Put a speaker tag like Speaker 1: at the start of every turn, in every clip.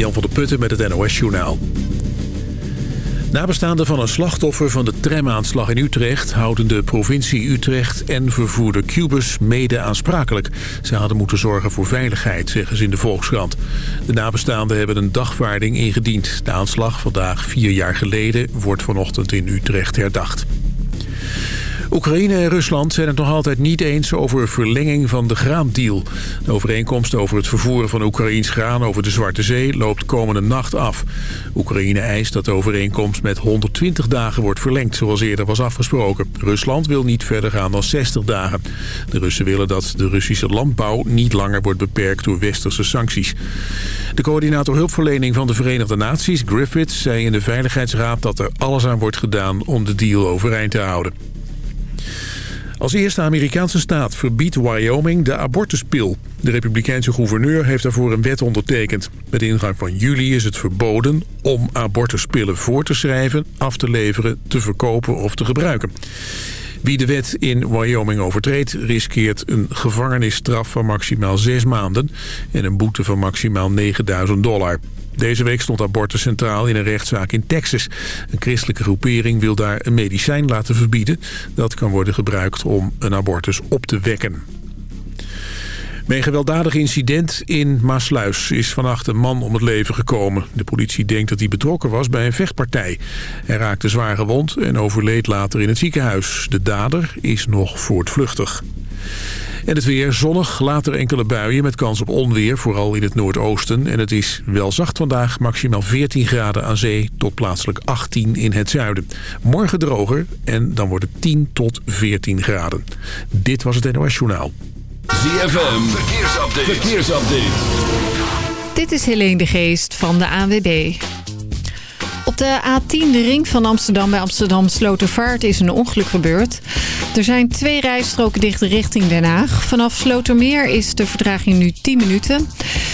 Speaker 1: Jan van der Putten met het NOS Journaal. Nabestaanden van een slachtoffer van de tramaanslag in Utrecht... houden de provincie Utrecht en vervoerder Cubus mede aansprakelijk. Ze hadden moeten zorgen voor veiligheid, zeggen ze in de Volkskrant. De nabestaanden hebben een dagvaarding ingediend. De aanslag, vandaag vier jaar geleden, wordt vanochtend in Utrecht herdacht. Oekraïne en Rusland zijn het nog altijd niet eens over verlenging van de graandeal. De overeenkomst over het vervoeren van Oekraïns graan over de Zwarte Zee loopt komende nacht af. Oekraïne eist dat de overeenkomst met 120 dagen wordt verlengd, zoals eerder was afgesproken. Rusland wil niet verder gaan dan 60 dagen. De Russen willen dat de Russische landbouw niet langer wordt beperkt door westerse sancties. De coördinator hulpverlening van de Verenigde Naties, Griffiths, zei in de Veiligheidsraad dat er alles aan wordt gedaan om de deal overeind te houden. Als eerste Amerikaanse staat verbiedt Wyoming de abortuspil. De republikeinse gouverneur heeft daarvoor een wet ondertekend. Met ingang van juli is het verboden om abortuspillen voor te schrijven, af te leveren, te verkopen of te gebruiken. Wie de wet in Wyoming overtreedt, riskeert een gevangenisstraf van maximaal zes maanden en een boete van maximaal 9000 dollar. Deze week stond abortus centraal in een rechtszaak in Texas. Een christelijke groepering wil daar een medicijn laten verbieden. Dat kan worden gebruikt om een abortus op te wekken. Bij een gewelddadig incident in Maasluis is vannacht een man om het leven gekomen. De politie denkt dat hij betrokken was bij een vechtpartij. Hij raakte zwaar gewond en overleed later in het ziekenhuis. De dader is nog voortvluchtig. En het weer zonnig, later enkele buien met kans op onweer, vooral in het noordoosten. En het is wel zacht vandaag, maximaal 14 graden aan zee tot plaatselijk 18 in het zuiden. Morgen droger en dan wordt het 10 tot 14 graden. Dit was het NOS Journaal.
Speaker 2: ZFM, verkeersupdate. verkeersupdate.
Speaker 3: Dit is Helene de Geest van de ANWB. De A10, de ring van Amsterdam bij Amsterdam Slotervaart, is een ongeluk gebeurd. Er zijn twee rijstroken dicht richting Den Haag. Vanaf Slotermeer is de vertraging nu 10 minuten.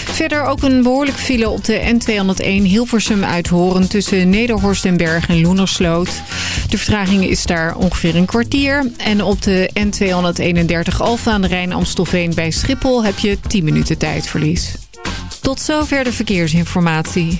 Speaker 3: Verder ook een behoorlijk file op de N201 Hilversum uit Horen... tussen Nederhorst en Berg en Loenersloot. De vertraging is daar ongeveer een kwartier. En op de N231 Alfa aan de Rijn Amstelveen bij Schiphol... heb je 10 minuten tijdverlies. Tot zover de verkeersinformatie.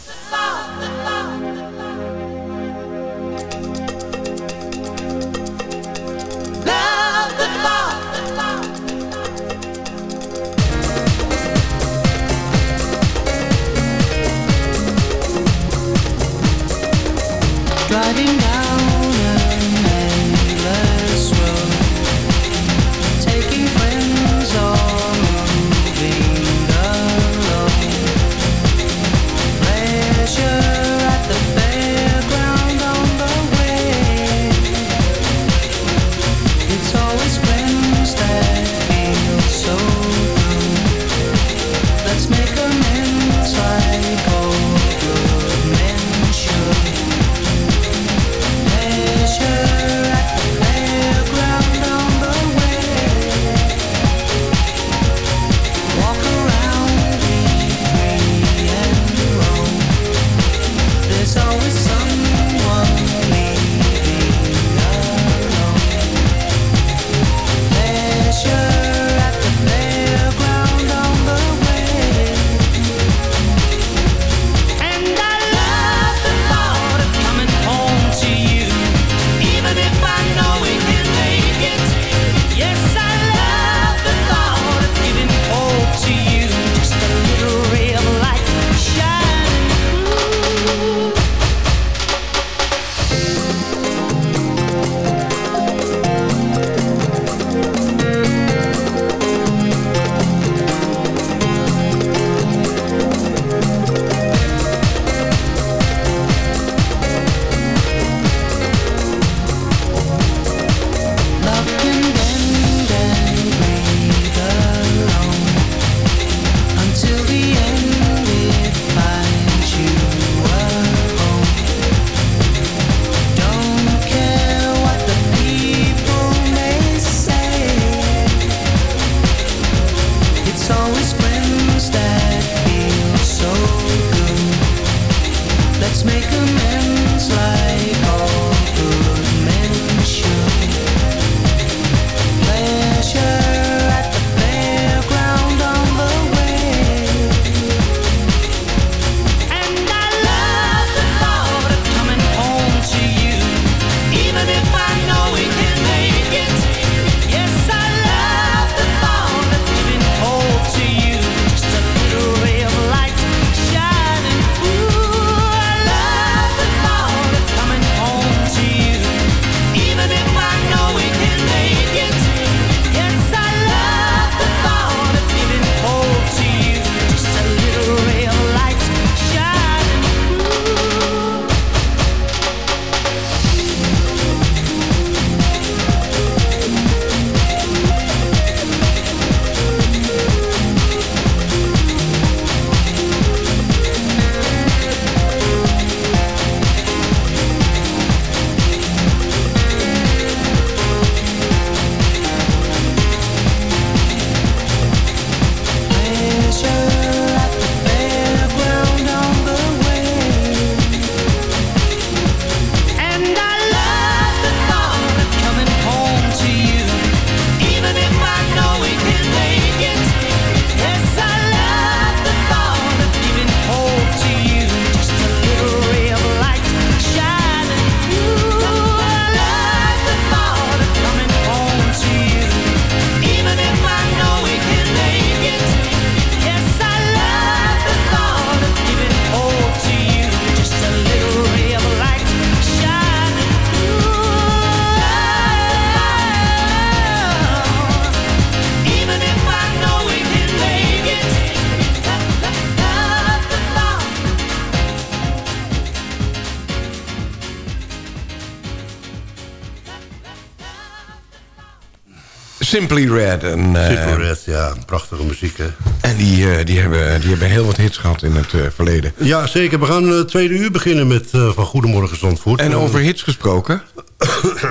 Speaker 4: Simply Red. En, eh,
Speaker 5: Simple Red, ja, prachtige muziek, hè.
Speaker 4: en die, eh, die, hebben, die hebben heel wat hits gehad in het eh, verleden.
Speaker 5: Ja, zeker. We gaan het tweede uur beginnen met eh, Van Goedemorgen Zandvoort.
Speaker 4: En over hits gesproken.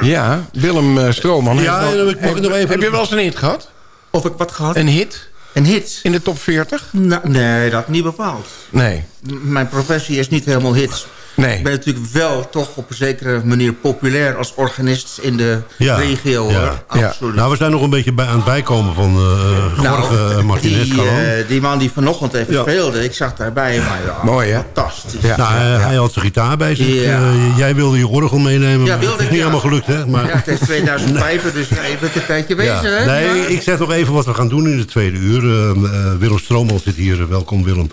Speaker 4: ja, Willem heeft
Speaker 5: Ja,
Speaker 4: wel-
Speaker 5: ik mag
Speaker 4: heb,
Speaker 5: nog even-
Speaker 4: heb je wel eens een hit gehad?
Speaker 6: Of ik wat gehad?
Speaker 4: Een hit?
Speaker 6: Een hit?
Speaker 4: In de top 40?
Speaker 6: Nou, nee, dat niet bepaald.
Speaker 4: Nee.
Speaker 6: M- Mijn professie is niet helemaal hits.
Speaker 4: Nee.
Speaker 6: Ik ben natuurlijk wel toch op een zekere manier populair als organist in de
Speaker 5: Ja,
Speaker 6: regio.
Speaker 5: ja.
Speaker 6: Absoluut.
Speaker 5: Nou, we zijn nog een beetje bij, aan het bijkomen van eh
Speaker 6: Nou,
Speaker 5: Jorge en Martinez.
Speaker 6: die, eh, die man die vanochtend even speelde, ik zag daarbij. Maar
Speaker 4: Mooi, hè?
Speaker 6: Fantastisch.
Speaker 5: Nou, hij, had zijn gitaar bij zich. Eh, jij wilde je orgel meenemen,
Speaker 6: Ja, wilde
Speaker 5: het is niet helemaal gelukt, hè? Maar,
Speaker 6: Ja, het 2000 pijpen, dus ja, je bent een tijdje bezig, hè?
Speaker 5: Nee, ik zeg nog even wat we gaan doen in de tweede uur. Eh, eh, Willem Stroomman zit hier. Welkom Willem.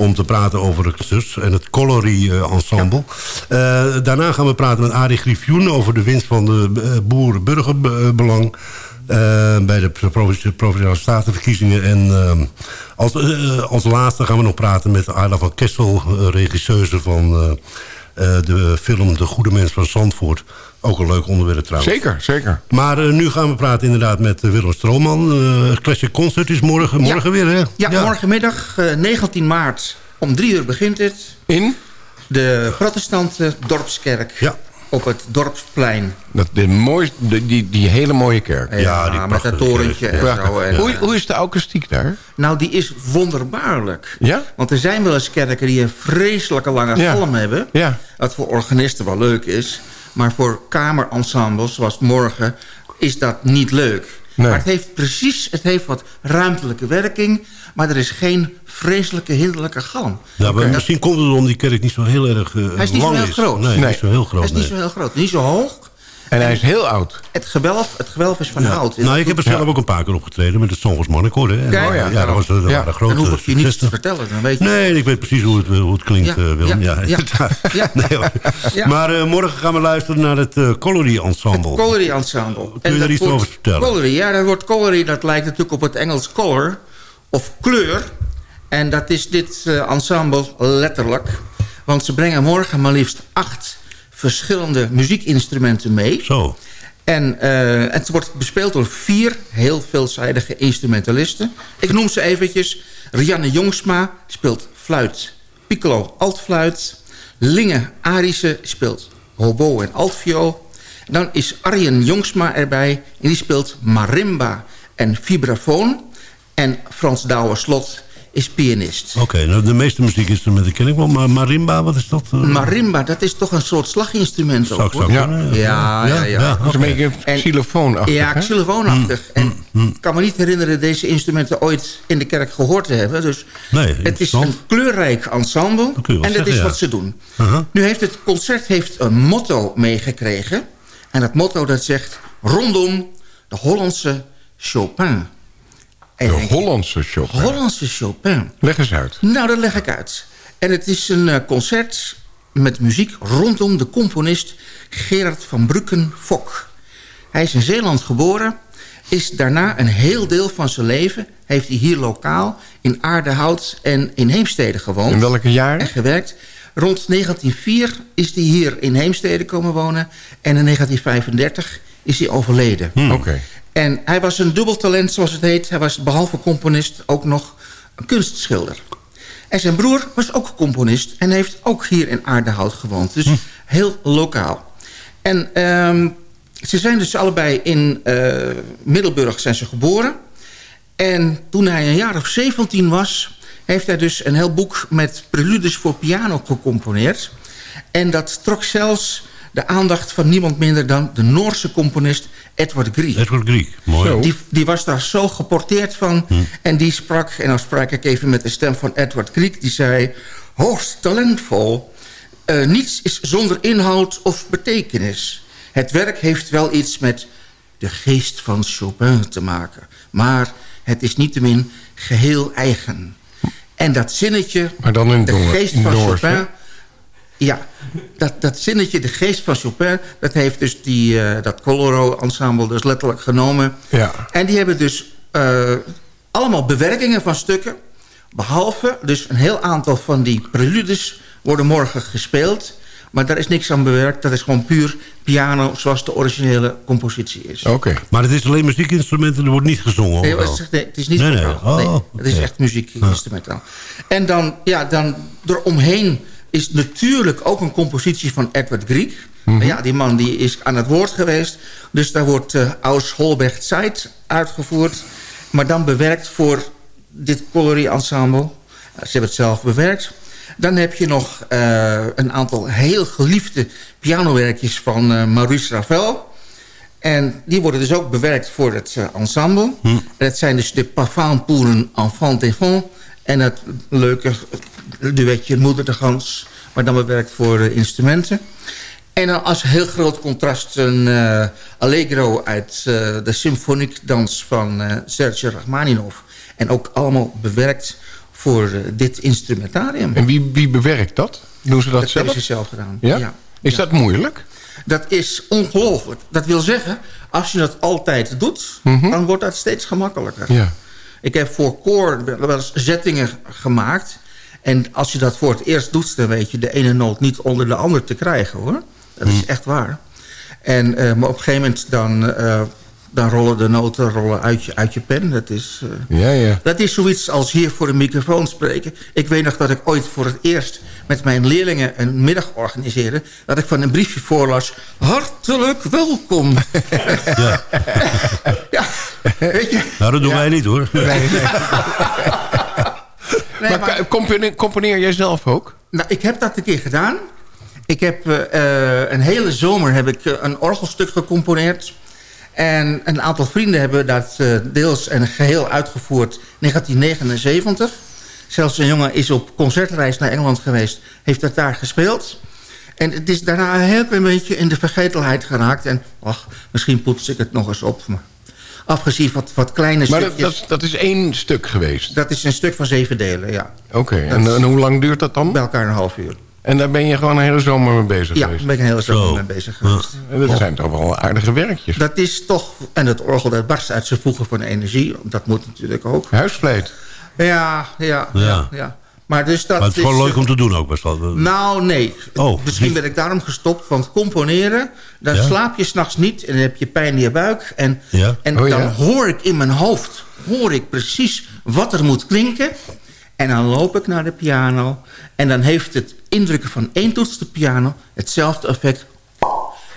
Speaker 5: Om te praten over de zus en het Colory eh, Ensemble. Eh, daarna gaan we praten met Arie Griffioen over de winst van de eh, Boeren-Burgerbelang. eh, bij de provinci- Provinciale Statenverkiezingen. En als, als laatste gaan we nog praten met Ayla van Kessel, regisseuse van de film De Goede Mens van Zandvoort. Ook een leuk onderwerp trouwens.
Speaker 4: Zeker, zeker.
Speaker 5: Maar eh, nu gaan we praten inderdaad met eh, Willem Strooman. Eh Classic Concert is morgen, morgen weer, hè?
Speaker 6: Ja, morgenmiddag, eh, 19 maart, om drie uur begint het.
Speaker 4: In?
Speaker 6: De protestante dorpskerk
Speaker 5: Ja.
Speaker 6: op het dorpsplein.
Speaker 4: Dat, de mooiste, de- die, die hele mooie kerk.
Speaker 6: Ja,
Speaker 5: die
Speaker 6: met dat torentje en zo. En,
Speaker 4: hoe, hoe is de akoestiek daar?
Speaker 6: Nou, die is wonderbaarlijk.
Speaker 4: Ja?
Speaker 6: Want er zijn wel eens kerken die een vreselijke lange
Speaker 4: Ja.
Speaker 6: galm hebben.
Speaker 4: Ja.
Speaker 6: Wat voor organisten wel leuk is. Maar voor kamerensembles, zoals morgen, is dat niet leuk.
Speaker 4: Nee.
Speaker 6: Maar het heeft precies, het heeft wat ruimtelijke werking. Maar er is geen vreselijke, hinderlijke galm.
Speaker 5: Ja, maar misschien komt het omdat die kerk niet zo heel erg eh,
Speaker 6: Hij is niet zo
Speaker 5: lang
Speaker 6: heel
Speaker 5: is.
Speaker 6: groot.
Speaker 5: Nee,
Speaker 4: Nee.
Speaker 5: niet zo heel groot.
Speaker 6: Het is niet zo heel groot, niet zo hoog.
Speaker 4: En hij is heel oud.
Speaker 6: Het gewelf, het gewelf is van
Speaker 5: Ja.
Speaker 6: hout.
Speaker 5: Nou, ik heb er zelf ook een paar keer opgetreden met het Songers hè. En,
Speaker 6: Kijk.
Speaker 5: eh,
Speaker 6: ja,
Speaker 5: ja, dat, was, dat
Speaker 4: Ja.
Speaker 5: waren grote
Speaker 6: Dan hoef ik je niets te vertellen, dan weet je.
Speaker 5: Nee, ik weet precies hoe het, eh, hoe het klinkt,
Speaker 6: Ja,
Speaker 5: eh, Willem. Ja,
Speaker 6: ja, ja. Ja.
Speaker 5: Nee.
Speaker 6: Ja.
Speaker 5: Maar eh, morgen gaan we luisteren naar het eh Colory Ensemble.
Speaker 6: Colliery Ensemble.
Speaker 5: je
Speaker 6: dat
Speaker 5: er iets
Speaker 6: woord
Speaker 5: over vertellen?
Speaker 6: Colliery, ja, dat woord colliery dat lijkt natuurlijk op het Engels color of kleur. En dat is dit eh, ensemble letterlijk. Want ze brengen morgen maar liefst acht verschillende muziekinstrumenten mee.
Speaker 5: Zo.
Speaker 6: En eh, het wordt bespeeld door vier heel veelzijdige instrumentalisten. Ik noem ze eventjes. Rianne Jongsma speelt fluit, piccolo, altfluit. Linge Arissen speelt hobo en altviool. Dan is Arjen Jongsma erbij en die speelt marimba en vibrafoon. En Frans Douwer-Slot is pianist.
Speaker 5: Oké, nou, de meeste muziekinstrumenten ken ik wel. Maar marimba, wat is dat? eh?
Speaker 6: Marimba, dat is toch een soort slaginstrument
Speaker 5: Zou
Speaker 6: ook, hoor.
Speaker 4: Ja.
Speaker 6: Ja, ja, ja.
Speaker 4: Dat is een beetje
Speaker 6: En-
Speaker 4: xylofoonachtig,
Speaker 6: Ja, xylofoonachtig.
Speaker 5: Mm,
Speaker 6: En ik kan me niet herinneren deze instrumenten ooit in de kerk gehoord te hebben. Dus
Speaker 5: Nee,
Speaker 6: het is een kleurrijk ensemble.
Speaker 5: Dat kun je wel
Speaker 6: En dat
Speaker 5: zeggen,
Speaker 6: is
Speaker 5: ja.
Speaker 6: wat ze doen.
Speaker 5: Aha.
Speaker 6: Nu heeft het concert heeft een motto meegekregen. En dat motto dat zegt... rondom de Hollandse Chopin. En
Speaker 4: De Hollandse Chopin.
Speaker 6: Hollandse Chopin.
Speaker 4: Leg eens uit.
Speaker 6: Nou, dat leg ik uit. En het is een eh, concert met muziek rondom de componist Gerard van Brucken-Fok. Hij is in Zeeland geboren, is daarna een heel deel van zijn leven... heeft hij hier lokaal in Aardehout en in Heemstede gewoond.
Speaker 4: In welke
Speaker 6: En
Speaker 4: jaren?
Speaker 6: gewerkt. Rond 1904 is hij hier in Heemstede komen wonen. En in 1935 is hij overleden.
Speaker 4: Oké.
Speaker 6: En hij was een dubbel talent, zoals het heet. Hij was behalve componist ook nog een kunstschilder. En zijn broer was ook componist en heeft ook hier in Aardehout gewoond. Dus heel lokaal. En ehm, ze zijn dus allebei in eh, Middelburg zijn ze geboren. En toen hij een jaar of 17 was... heeft hij dus een heel boek met preludes voor piano gecomponeerd. En dat trok zelfs de aandacht van niemand minder dan de Noorse componist Edward Grieg.
Speaker 5: Edward Grieg, mooi.
Speaker 4: Zo.
Speaker 6: Die, die was daar zo geporteerd van. En die sprak, en dan sprak ik even met de stem van Edward Grieg... die zei, hoogst talentvol. Eh, niets is zonder inhoud of betekenis. Het werk heeft wel iets met de geest van Chopin te maken. Maar het is niettemin geheel eigen. En dat zinnetje,
Speaker 4: Maar dan in
Speaker 6: de
Speaker 4: Noor-
Speaker 6: geest
Speaker 4: in
Speaker 6: van
Speaker 4: Noors,
Speaker 6: Chopin...
Speaker 4: hè?
Speaker 6: Ja, dat, dat zinnetje, de geest van Chopin... dat heeft dus die, eh, dat Coloro-ensemble dus letterlijk genomen.
Speaker 4: Ja.
Speaker 6: En die hebben dus eh, allemaal bewerkingen van stukken. Behalve, dus een heel aantal van die preludes worden morgen gespeeld. Maar daar is niks aan bewerkt. Dat is gewoon puur piano zoals de originele compositie is.
Speaker 4: Oké.
Speaker 5: Maar het is alleen muziekinstrumenten, er wordt niet gezongen.
Speaker 6: Nee, het is, nee, het is niet
Speaker 5: Nee, nee. Oh,
Speaker 6: nee,
Speaker 5: oké.
Speaker 6: het is echt muziekinstrumentaal. En dan, ja, dan eromheen is natuurlijk ook een compositie van Edward Grieg.
Speaker 5: Mhm.
Speaker 6: Ja, die man die is aan het woord geweest. Dus daar wordt eh Aus Holberg Zeit uitgevoerd. Maar dan bewerkt voor dit colorie-ensemble. Eh, Ze hebben het zelf bewerkt. Dan heb je nog eh, een aantal heel geliefde pianowerkjes van eh, Maurice Ravel. En die worden dus ook bewerkt voor het ensemble. En dat zijn dus de Pavane pour un enfant. En het leuke duetje Moeder de Gans. Maar dan bewerkt voor eh, instrumenten. En dan als heel groot contrast een eh, allegro uit eh, de symfoniekdans van eh Serge Rachmaninov. En ook allemaal bewerkt voor dit instrumentarium.
Speaker 4: En wie, wie bewerkt dat? Doen ze dat,
Speaker 6: dat
Speaker 4: zelf?
Speaker 6: hebben ze zelf gedaan.
Speaker 4: Ja? Is dat moeilijk?
Speaker 6: Dat is ongelooflijk. Dat wil zeggen, als je dat altijd doet... dan wordt dat steeds gemakkelijker.
Speaker 4: Mhm. Ja.
Speaker 6: Ik heb voor koor wel eens zettingen gemaakt. En als je dat voor het eerst doet... dan weet je de ene noot niet onder de ander te krijgen, hoor. Dat is echt waar. En, eh, maar op een gegeven moment dan, eh, dan rollen de noten rollen uit, je, uit je pen. Dat is... eh,
Speaker 4: Ja, ja.
Speaker 6: dat is zoiets als hier voor de microfoon spreken. Ik weet nog dat ik ooit voor het eerst met mijn leerlingen een middag organiseerde. Dat ik van een briefje voorlas. Hartelijk welkom.
Speaker 5: Ja.
Speaker 6: ja, weet je.
Speaker 5: Nou, dat doen wij niet hoor.
Speaker 6: Nee,
Speaker 4: maar
Speaker 6: maar-
Speaker 4: componeer, componeer jij zelf ook?
Speaker 6: Nou, ik heb dat een keer gedaan. Ik heb eh, eh, een hele zomer heb ik een orgelstuk gecomponeerd. En een aantal vrienden hebben dat eh, deels en geheel uitgevoerd 1979. Zelfs een jongen is op concertreis naar Engeland geweest. Heeft dat daar gespeeld. En het is daarna een heel klein beetje in de vergetelheid geraakt. En ach, misschien poets ik het nog eens op. Maar afgezien van wat, wat kleine
Speaker 4: Maar dat,
Speaker 6: stukjes.
Speaker 4: dat, dat is één stuk geweest.
Speaker 6: dat is een stuk van zeven delen, ja.
Speaker 4: Oké, en, en hoe lang duurt dat dan?
Speaker 6: Bij elkaar een half uur.
Speaker 4: En daar ben je gewoon een hele zomer mee bezig
Speaker 6: Ja, daar
Speaker 4: geweest?
Speaker 6: ben ik een hele zomer
Speaker 5: Zo.
Speaker 6: mee bezig geweest.
Speaker 4: En dat zijn toch wel aardige werkjes.
Speaker 6: Dat is toch... En het orgel dat barst uit zijn voegen van energie. Dat moet natuurlijk ook.
Speaker 4: Huisvleet.
Speaker 6: Ja, ja, ja.
Speaker 5: Ja.
Speaker 6: ja. Maar dus dat
Speaker 5: Maar het is
Speaker 6: is...
Speaker 5: gewoon leuk om te doen ook best wel.
Speaker 6: Nou, nee.
Speaker 5: Oh,
Speaker 6: Misschien
Speaker 5: niet-
Speaker 6: ben ik daarom gestopt. Want componeren, dan
Speaker 5: Ja?
Speaker 6: slaap je s'nachts niet... en dan heb je pijn in je buik. En,
Speaker 5: Ja.
Speaker 6: en
Speaker 4: Oh, ja?
Speaker 6: dan hoor ik in mijn hoofd... hoor ik precies wat er moet klinken. En dan loop ik naar de piano. En dan heeft het indrukken van één toets de piano... hetzelfde effect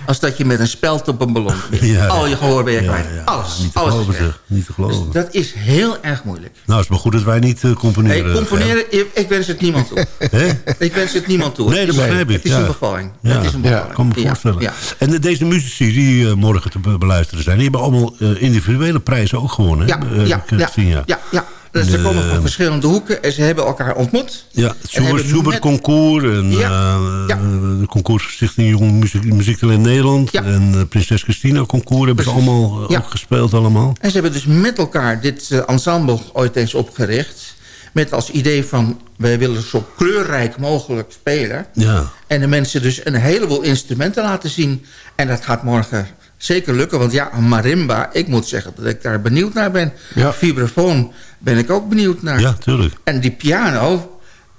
Speaker 6: als dat je met een speld op een ballon.
Speaker 5: Ja,
Speaker 6: Al je gehoor ben je kwijt.
Speaker 5: ja.
Speaker 6: Alles.
Speaker 5: Niet te
Speaker 6: alles
Speaker 5: geloven zeg. Niet te
Speaker 6: Dus
Speaker 5: geloven.
Speaker 6: dat is heel erg moeilijk.
Speaker 5: Nou, het is maar goed dat wij niet eh, componeren.
Speaker 6: Nee, componeren, ik, ik wens het niemand toe. Ik wens het niemand toe.
Speaker 5: Nee, dat begrijp ik,
Speaker 6: Het is een bevalling. Het is een bevalling.
Speaker 5: ik kan me voorstellen. En de- deze muzici die eh, morgen te be- beluisteren zijn... die hebben allemaal eh, individuele prijzen ook gewonnen.
Speaker 6: Ja,
Speaker 5: hè? Eh,
Speaker 6: ja, ja, ja, ja. Dus ze komen van verschillende hoeken en ze hebben elkaar ontmoet.
Speaker 5: Ja,
Speaker 6: En
Speaker 5: Schubert, Concours en
Speaker 6: Ja,
Speaker 5: eh,
Speaker 6: ja.
Speaker 5: de Concours Stichting Jong Muziek, Muziektalent Nederland...
Speaker 6: Ja.
Speaker 5: en eh, Prinses Christina Concours hebben ze allemaal eh,
Speaker 6: Ja.
Speaker 5: ook gespeeld allemaal.
Speaker 6: En ze hebben dus met elkaar dit ensemble ooit eens opgericht. Met als idee van, wij willen zo kleurrijk mogelijk spelen.
Speaker 5: Ja,
Speaker 6: En de mensen dus een heleboel instrumenten laten zien. En dat gaat morgen zeker lukken. Want ja, marimba, ik moet zeggen dat ik daar benieuwd naar ben.
Speaker 4: Ja.
Speaker 6: Vibrafoon ben ik ook benieuwd naar.
Speaker 5: ja, tuurlijk.
Speaker 6: En die piano,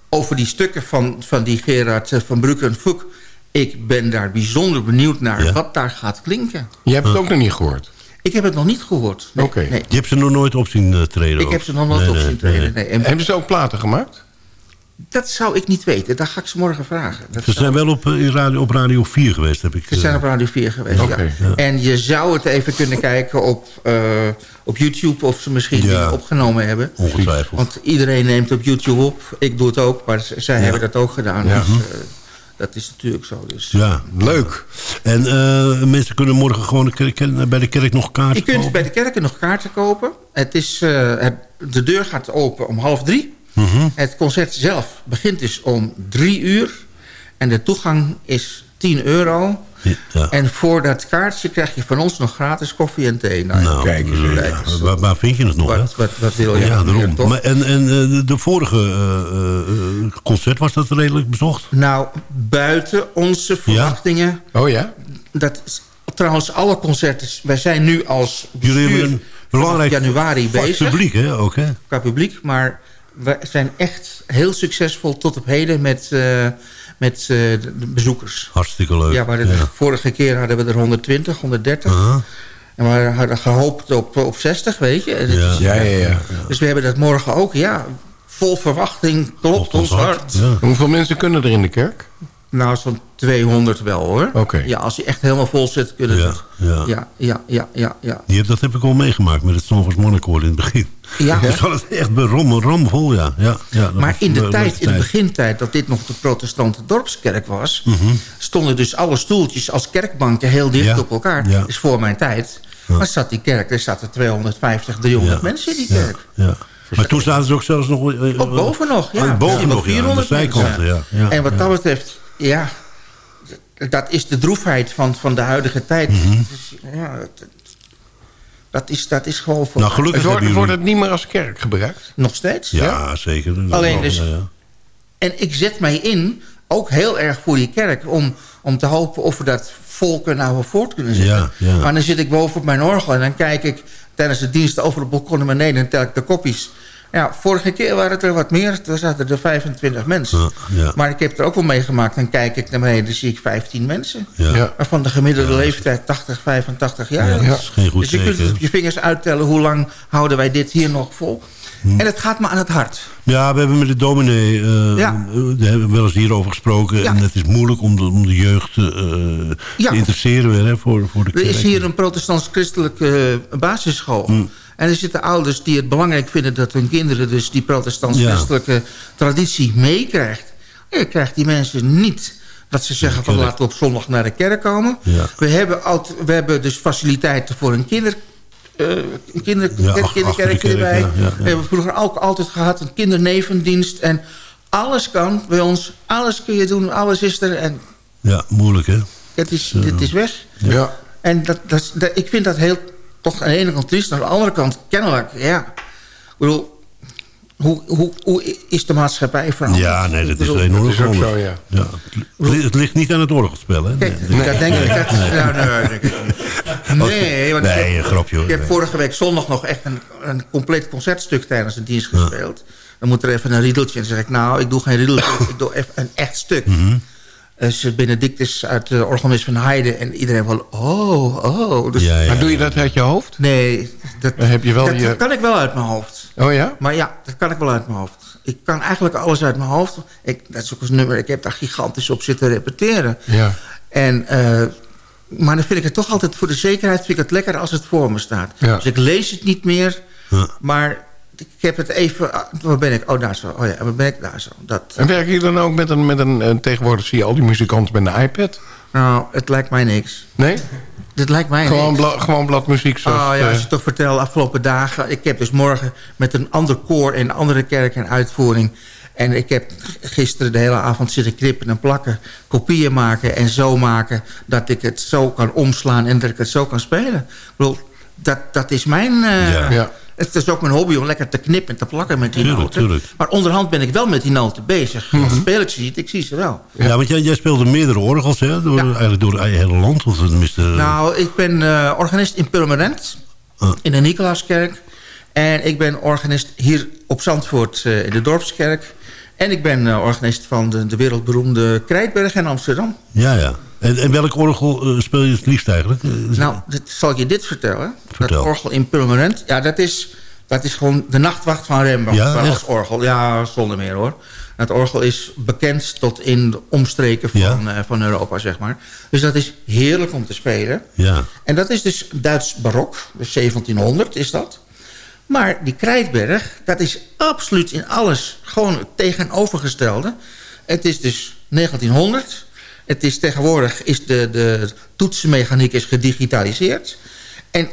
Speaker 6: over die stukken van, van die Gerard eh, van Brugge en Fouk... ik ben daar bijzonder benieuwd naar
Speaker 5: Ja.
Speaker 6: wat daar gaat klinken.
Speaker 4: Je hebt het ook nog niet gehoord.
Speaker 6: Ik heb het nog niet gehoord. Nee,
Speaker 4: Oké.
Speaker 6: nee.
Speaker 5: Je hebt ze nog nooit op zien eh, treden?
Speaker 6: Ik
Speaker 5: ook?
Speaker 6: heb ze nog nooit
Speaker 5: Nee,
Speaker 6: op
Speaker 5: nee,
Speaker 6: zien treden.
Speaker 5: nee.
Speaker 6: Nee. En
Speaker 4: Hebben ze ook platen gemaakt?
Speaker 6: Dat zou ik niet weten. Dat ga ik ze morgen vragen. Dat
Speaker 5: Ze
Speaker 6: zou-
Speaker 5: zijn wel op, eh, in radio, op Radio 4 geweest, heb ik.
Speaker 6: Ze zijn
Speaker 5: eh,
Speaker 6: op Radio 4 geweest, ja. En je zou het even kunnen kijken op, eh, op YouTube... of ze misschien
Speaker 5: Ja.
Speaker 6: dingen opgenomen hebben.
Speaker 5: Ongetwijfeld.
Speaker 6: Want iedereen neemt op YouTube op. Ik doe het ook, maar zij hebben dat ook gedaan.
Speaker 4: Ja.
Speaker 6: Dus, eh, dat is natuurlijk zo. Dus.
Speaker 5: Ja,
Speaker 4: Leuk.
Speaker 5: en eh, mensen kunnen morgen gewoon de kerk- bij de kerk nog kaarten
Speaker 6: Je kunt
Speaker 5: kopen?
Speaker 6: bij de kerken nog kaarten kopen. Het is, eh, het, de deur gaat open om half drie.
Speaker 5: Mhm.
Speaker 6: Het concert zelf begint dus om drie uur. En de toegang is 10 euro.
Speaker 5: Ja.
Speaker 6: En voor dat kaartje krijg je van ons nog gratis koffie en thee. Nou,
Speaker 5: Nou,
Speaker 6: kijk eens, kijk eens.
Speaker 5: waar, waar vind je het nog?
Speaker 6: Wat, wat, wat wil je
Speaker 5: ja,
Speaker 6: meer,
Speaker 5: daarom. Maar, en en eh, de, vorige eh, eh, concert, was dat redelijk bezocht?
Speaker 6: Nou, buiten onze verwachtingen...
Speaker 4: Oh ja?
Speaker 6: Dat is, trouwens, alle concerten... Wij zijn nu als
Speaker 5: Jullie
Speaker 6: bestuur
Speaker 5: hebben een
Speaker 6: vanaf
Speaker 5: belangrijk
Speaker 6: januari bezig.
Speaker 5: publiek, hè? Ook, hè?
Speaker 6: qua publiek. Maar we zijn echt heel succesvol tot op heden met, eh, met eh, bezoekers.
Speaker 5: Hartstikke leuk.
Speaker 6: Ja, hadden de vorige keer hadden we er 120, 130.
Speaker 5: Aha.
Speaker 6: En we hadden gehoopt op, op 60, weet je.
Speaker 5: Ja.
Speaker 6: is-
Speaker 4: Ja, ja, ja.
Speaker 6: Dus we hebben dat morgen ook, ja, vol verwachting, klopt ons hart.
Speaker 5: Ja.
Speaker 4: Hoeveel mensen kunnen er in de kerk?
Speaker 6: Nou, zo'n 200 wel hoor. Ja, als je echt helemaal vol zit, kunnen
Speaker 5: Ja,
Speaker 6: het.
Speaker 5: ja.
Speaker 6: ja, ja, ja, ja, ja.
Speaker 5: Die heb, dat heb ik al meegemaakt met het Songfors Monnicoor in het begin.
Speaker 6: Ja.
Speaker 5: Dus had het echt rom, ramvol, ja. ja, ja
Speaker 6: Maar
Speaker 5: was
Speaker 6: in de tijd, in de begintijd, dat dit nog de protestante dorpskerk was... stonden dus alle stoeltjes als kerkbanken heel dicht
Speaker 5: Ja,
Speaker 6: op elkaar.
Speaker 5: ja.
Speaker 6: Dat is voor mijn tijd. Maar zat die kerk, er zaten 250, 300
Speaker 5: Ja.
Speaker 6: mensen in die
Speaker 5: Ja,
Speaker 6: kerk.
Speaker 5: ja. Maar toen zaten ze ook zelfs nog... eh,
Speaker 6: Ook boven nog, ja.
Speaker 5: Oh, boven
Speaker 6: Ja,
Speaker 5: nog, ja, aan de
Speaker 6: 400
Speaker 5: zijkanten, ja.
Speaker 6: mensen.
Speaker 5: ja.
Speaker 6: en wat dat betreft, ja... Dat is de droefheid van, van de huidige tijd. Dus, ja, dat, is, dat is gewoon voor
Speaker 5: Nou, gelukkig
Speaker 4: Het wordt, het niet meer als kerk gebruikt?
Speaker 6: nog steeds.
Speaker 5: Ja, zeker.
Speaker 6: Alleen dus-
Speaker 5: ja.
Speaker 6: En ik zet mij in, ook heel erg voor die kerk... om, om te hopen of we dat vol kunnen houden voort kunnen zetten.
Speaker 5: Ja, ja.
Speaker 6: Maar dan zit ik boven op mijn orgel... en dan kijk ik tijdens de dienst over het balkon naar beneden... en tel ik de kopjes. Ja, vorige keer waren het er wat meer. Toen zaten er 25 mensen.
Speaker 5: Ja, ja.
Speaker 6: Maar ik heb er ook wel meegemaakt. Dan kijk ik naar beneden, dan zie ik 15 mensen.
Speaker 5: Ja.
Speaker 4: Ja.
Speaker 6: Waarvan de gemiddelde leeftijd 80, 85 jaar
Speaker 5: Ja,
Speaker 6: is.
Speaker 5: dat is geen goed
Speaker 6: dus je kunt het op je vingers uittellen... hoe lang houden wij dit hier nog vol.
Speaker 5: Hm.
Speaker 6: En het gaat me aan het hart.
Speaker 5: Ja, we hebben met de dominee... eh,
Speaker 6: Ja.
Speaker 5: eh, daar hebben we wel eens hierover gesproken.
Speaker 6: Ja.
Speaker 5: En het is moeilijk om de, om de jeugd eh,
Speaker 6: Ja.
Speaker 5: te interesseren weer, hè, voor, voor de
Speaker 6: Er is
Speaker 5: kerk.
Speaker 6: hier een protestants-christelijke basisschool.
Speaker 5: Hm.
Speaker 6: En er zitten ouders die het belangrijk vinden... dat hun kinderen dus die protestants-christelijke traditie meekrijgt. Je krijgt die mensen niet dat ze zeggen van laten we op zondag naar de kerk komen.
Speaker 5: Ja.
Speaker 6: We, hebben altijd, we hebben dus faciliteiten voor een kinder... een kinder,
Speaker 5: Ja, ach-
Speaker 6: kinderkerk hierbij.
Speaker 5: ja.
Speaker 6: We hebben vroeger ook altijd gehad een kindernevendienst. En alles kan bij ons. Alles kun je doen. Alles is er. En
Speaker 5: Ja, moeilijk, hè?
Speaker 6: het is, dit is weg.
Speaker 4: Ja.
Speaker 6: En dat, dat, dat- ik vind dat heel, toch aan de ene kant triest. Aan de andere kant, kennelijk, ja. Ik bedoel, hoe, hoe, hoe is de maatschappij veranderd?
Speaker 5: Ja, nee, dat is
Speaker 6: bedoel,
Speaker 5: enorm
Speaker 4: dat is ook
Speaker 5: veranderd.
Speaker 4: zo, ja.
Speaker 5: Het, li- het ligt niet aan het orgelspel, hè?
Speaker 6: Kijk,
Speaker 5: Nee,
Speaker 6: dat denk ik. Dat, nou, nee, denk ik niet. nee, want ik
Speaker 5: Nee,
Speaker 6: heb-
Speaker 5: een grapje, hoor.
Speaker 6: Ik heb
Speaker 5: Nee.
Speaker 6: vorige week zondag nog echt een, een compleet concertstuk tijdens een dienst gespeeld. Dan moet er even een riedeltje. En dan zeg ik, nou, ik doe geen riedeltje. ik doe even een echt stuk.
Speaker 5: Mhm.
Speaker 6: Dus Benedictus uit de organist van Heide. En iedereen van, oh, oh. Dus,
Speaker 5: Ja, ja.
Speaker 4: Maar doe je dat uit je hoofd?
Speaker 6: Nee, dat,
Speaker 4: Dan heb je wel
Speaker 6: dat
Speaker 4: je-
Speaker 6: kan ik wel uit mijn hoofd.
Speaker 4: Oh ja?
Speaker 6: Maar ja, dat kan ik wel uit mijn hoofd. Ik kan eigenlijk alles uit mijn hoofd. Ik, dat is ook een nummer, ik heb daar gigantisch op zitten repeteren.
Speaker 4: Ja.
Speaker 6: En, eh, maar dan vind ik het toch altijd, voor de zekerheid vind ik het lekker als het voor me staat.
Speaker 4: Ja.
Speaker 6: Dus ik lees het niet meer,
Speaker 5: Ja.
Speaker 6: maar ik heb het even... ah, Waar ben ik? Oh, daar zo. Oh ja, waar ben ik? Daar zo. Dat,
Speaker 4: En werken jullie dan ook met een, met een... eh, tegenwoordig zie je al die muzikanten met een iPad?
Speaker 6: nou, het lijkt mij niks.
Speaker 4: Nee?
Speaker 6: Dit lijkt mij
Speaker 4: Gewoon,
Speaker 6: niks.
Speaker 4: bla, gewoon bladmuziek zoals...
Speaker 6: Oh ja,
Speaker 4: eh,
Speaker 6: als je toch vertelt, afgelopen dagen... Ik heb dus morgen met een ander koor een andere kerk een uitvoering. En ik heb gisteren de hele avond zitten knippen en plakken. Kopieën maken en zo maken dat ik het zo kan omslaan... en dat ik het zo kan spelen. Ik bedoel, dat, dat is mijn... eh,
Speaker 5: Ja.
Speaker 4: Ja.
Speaker 6: Het is ook mijn hobby om lekker te knippen en te plakken met die
Speaker 5: Tuurlijk,
Speaker 6: noten.
Speaker 5: tuurlijk.
Speaker 6: Maar onderhand ben ik wel met die noten bezig.
Speaker 4: Mhm.
Speaker 6: Als speel ik ze niet, ik zie ze wel.
Speaker 5: Ja, want jij, jij speelde meerdere orgels, hè? Door,
Speaker 6: Ja.
Speaker 5: Eigenlijk door het hele land. Of tenminste...
Speaker 6: Nou, ik ben eh, organist in Purmerend.
Speaker 5: Ah.
Speaker 6: In de Nicolaaskerk. En ik ben organist hier op Zandvoort eh, in de Dorpskerk. En ik ben eh, organist van de, de wereldberoemde Krijtberg in Amsterdam.
Speaker 5: Ja, ja. En, en welk orgel eh, speel je het liefst eigenlijk? Eh,
Speaker 6: Nou, dit, zal ik je dit vertellen?
Speaker 5: Vertel.
Speaker 6: Dat orgel in Purmerend. Ja, dat is, dat is gewoon de nachtwacht van Rembrandt.
Speaker 5: Ja,
Speaker 6: als orgel. Ja, zonder meer hoor. Het orgel is bekend tot in de omstreken van,
Speaker 5: Ja.
Speaker 6: eh, van Europa, zeg maar. Dus dat is heerlijk om te spelen.
Speaker 5: Ja.
Speaker 6: En dat is dus Duits barok, dus 1700 is dat. Maar die Krijtberg, dat is absoluut in alles gewoon het tegenovergestelde. Het is dus 1900. Het is tegenwoordig is de, de toetsenmechaniek is gedigitaliseerd. En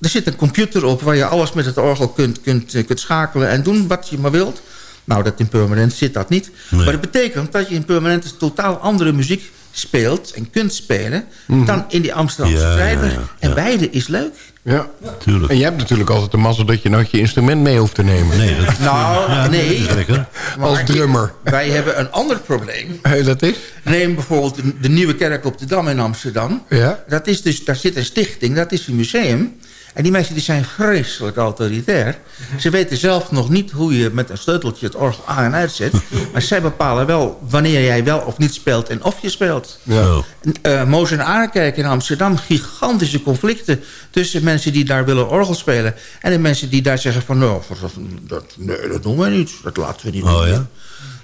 Speaker 6: er zit een computer op waar je alles met het orgel kunt, kunt, eh, kunt schakelen en doen wat je maar wilt. Nou, dat in Permanent zit dat niet.
Speaker 5: Nee.
Speaker 6: Maar dat betekent dat je in Permanent een totaal andere muziek speelt en kunt spelen... dan in die Amsterdamse
Speaker 5: Ja, ja,
Speaker 6: Krijtberg.
Speaker 5: ja,
Speaker 6: En beide is leuk.
Speaker 4: Ja.
Speaker 5: Tuurlijk.
Speaker 4: En je hebt natuurlijk altijd de mazzel dat je nooit je instrument mee hoeft te nemen.
Speaker 5: Nee, dat
Speaker 6: Nou,
Speaker 5: ja,
Speaker 6: nee.
Speaker 5: dat is lekker.
Speaker 4: Als drummer.
Speaker 6: Wij hebben een ander probleem.
Speaker 4: Hey, dat is?
Speaker 6: Neem bijvoorbeeld de, de Nieuwe Kerk op de Dam in Amsterdam.
Speaker 4: Ja.
Speaker 6: Dat is dus, daar zit een stichting, dat is een museum. En die mensen die zijn vreselijk autoritair. Ze weten zelf nog niet hoe je met een sleuteltje het orgel aan en uitzet. Maar zij bepalen wel wanneer jij wel of niet speelt en of je speelt.
Speaker 5: Ja.
Speaker 6: Uh, Moos en Arenkerk in Amsterdam. Gigantische conflicten tussen mensen die daar willen orgel spelen... en de mensen die daar zeggen van... Nou, dat, dat, nee, dat doen wij niet. Dat laten we niet
Speaker 5: Oh,
Speaker 6: doen.
Speaker 5: ja?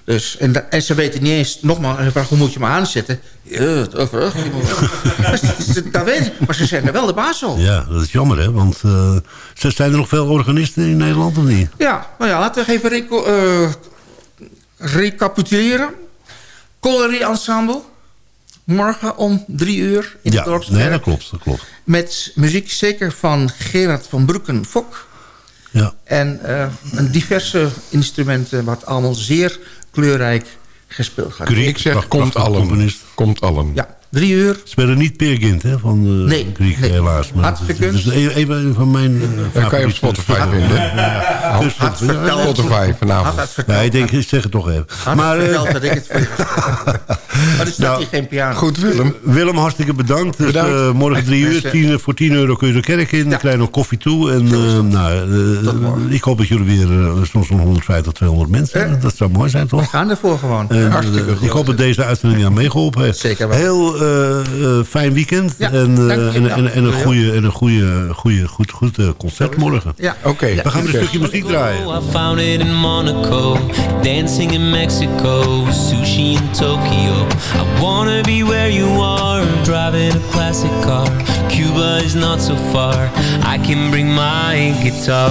Speaker 6: Dus, en, en ze weten niet eens, nogmaals, en hoe moet je me aanzetten? Ja, dat weet ik, maar ze zijn er wel de baas op.
Speaker 5: Ja, dat is jammer, hè? Want eh, z- zijn er nog veel organisten in Nederland of niet?
Speaker 6: Ja, nou ja, laten we even eh, recapituleren. Collery Ensemble. Morgen om drie uur in
Speaker 5: ja,
Speaker 6: het
Speaker 5: nee, dat klopt, dat klopt.
Speaker 6: Met muziek zeker van Gerard van Broeken-Fok.
Speaker 5: Ja.
Speaker 6: En eh, een diverse instrumenten wat allemaal zeer kleurrijk gespeeld gaat worden.
Speaker 4: Ik zeg, komt allen.
Speaker 5: componist.
Speaker 4: Komt allen.
Speaker 6: Ja, drie uur.
Speaker 5: Spelen niet Peer Gynt, hè, van de
Speaker 6: Nee,
Speaker 5: Griek,
Speaker 6: nee.
Speaker 5: helaas. Maar
Speaker 6: Hartstikke
Speaker 5: is even even een van mijn uh,
Speaker 4: Dat kan je op Spotify vinden.
Speaker 5: Dus,
Speaker 6: Had verteld.
Speaker 4: Spotify vanavond.
Speaker 6: verteld.
Speaker 5: ja, ik denk, ik zeg het toch even.
Speaker 6: Had
Speaker 5: Maar
Speaker 6: het
Speaker 5: eh,
Speaker 6: verteld dat ik het voor je gespeeld Maar er staat
Speaker 5: Nou,
Speaker 6: hier geen piano.
Speaker 4: Goed, Willem.
Speaker 5: Willem, hartstikke bedankt. Dus,
Speaker 4: Bedankt.
Speaker 5: eh, morgen drie uur, tien, voor 10 euro kun je de kerk in. Dan krijg je nog koffie toe. En eh, nou, eh, ik hoop dat jullie weer eh, soms nog 150, 200 mensen.
Speaker 6: Eh.
Speaker 5: Dat zou mooi zijn,
Speaker 6: We
Speaker 5: toch?
Speaker 6: gaan ervoor gewoon.
Speaker 5: En,
Speaker 4: Hartstikke
Speaker 5: eh,
Speaker 4: goed.
Speaker 5: ik hoop dat deze uitzending aan meegeholpen heeft.
Speaker 6: Zeker wel.
Speaker 5: Heel eh, eh, fijn weekend.
Speaker 6: Ja,
Speaker 5: en, eh,
Speaker 6: je.
Speaker 5: en, en, en een goede, en een goede, goede, goed, goed concert morgen.
Speaker 6: Ja.
Speaker 4: Oké.
Speaker 5: We gaan een stukje muziek draaien.
Speaker 7: I found it in Monaco, dancing in Mexico, sushi in Tokyo. I wanna be where you are, driving a classic car. Cuba is not so far, I can bring my guitar.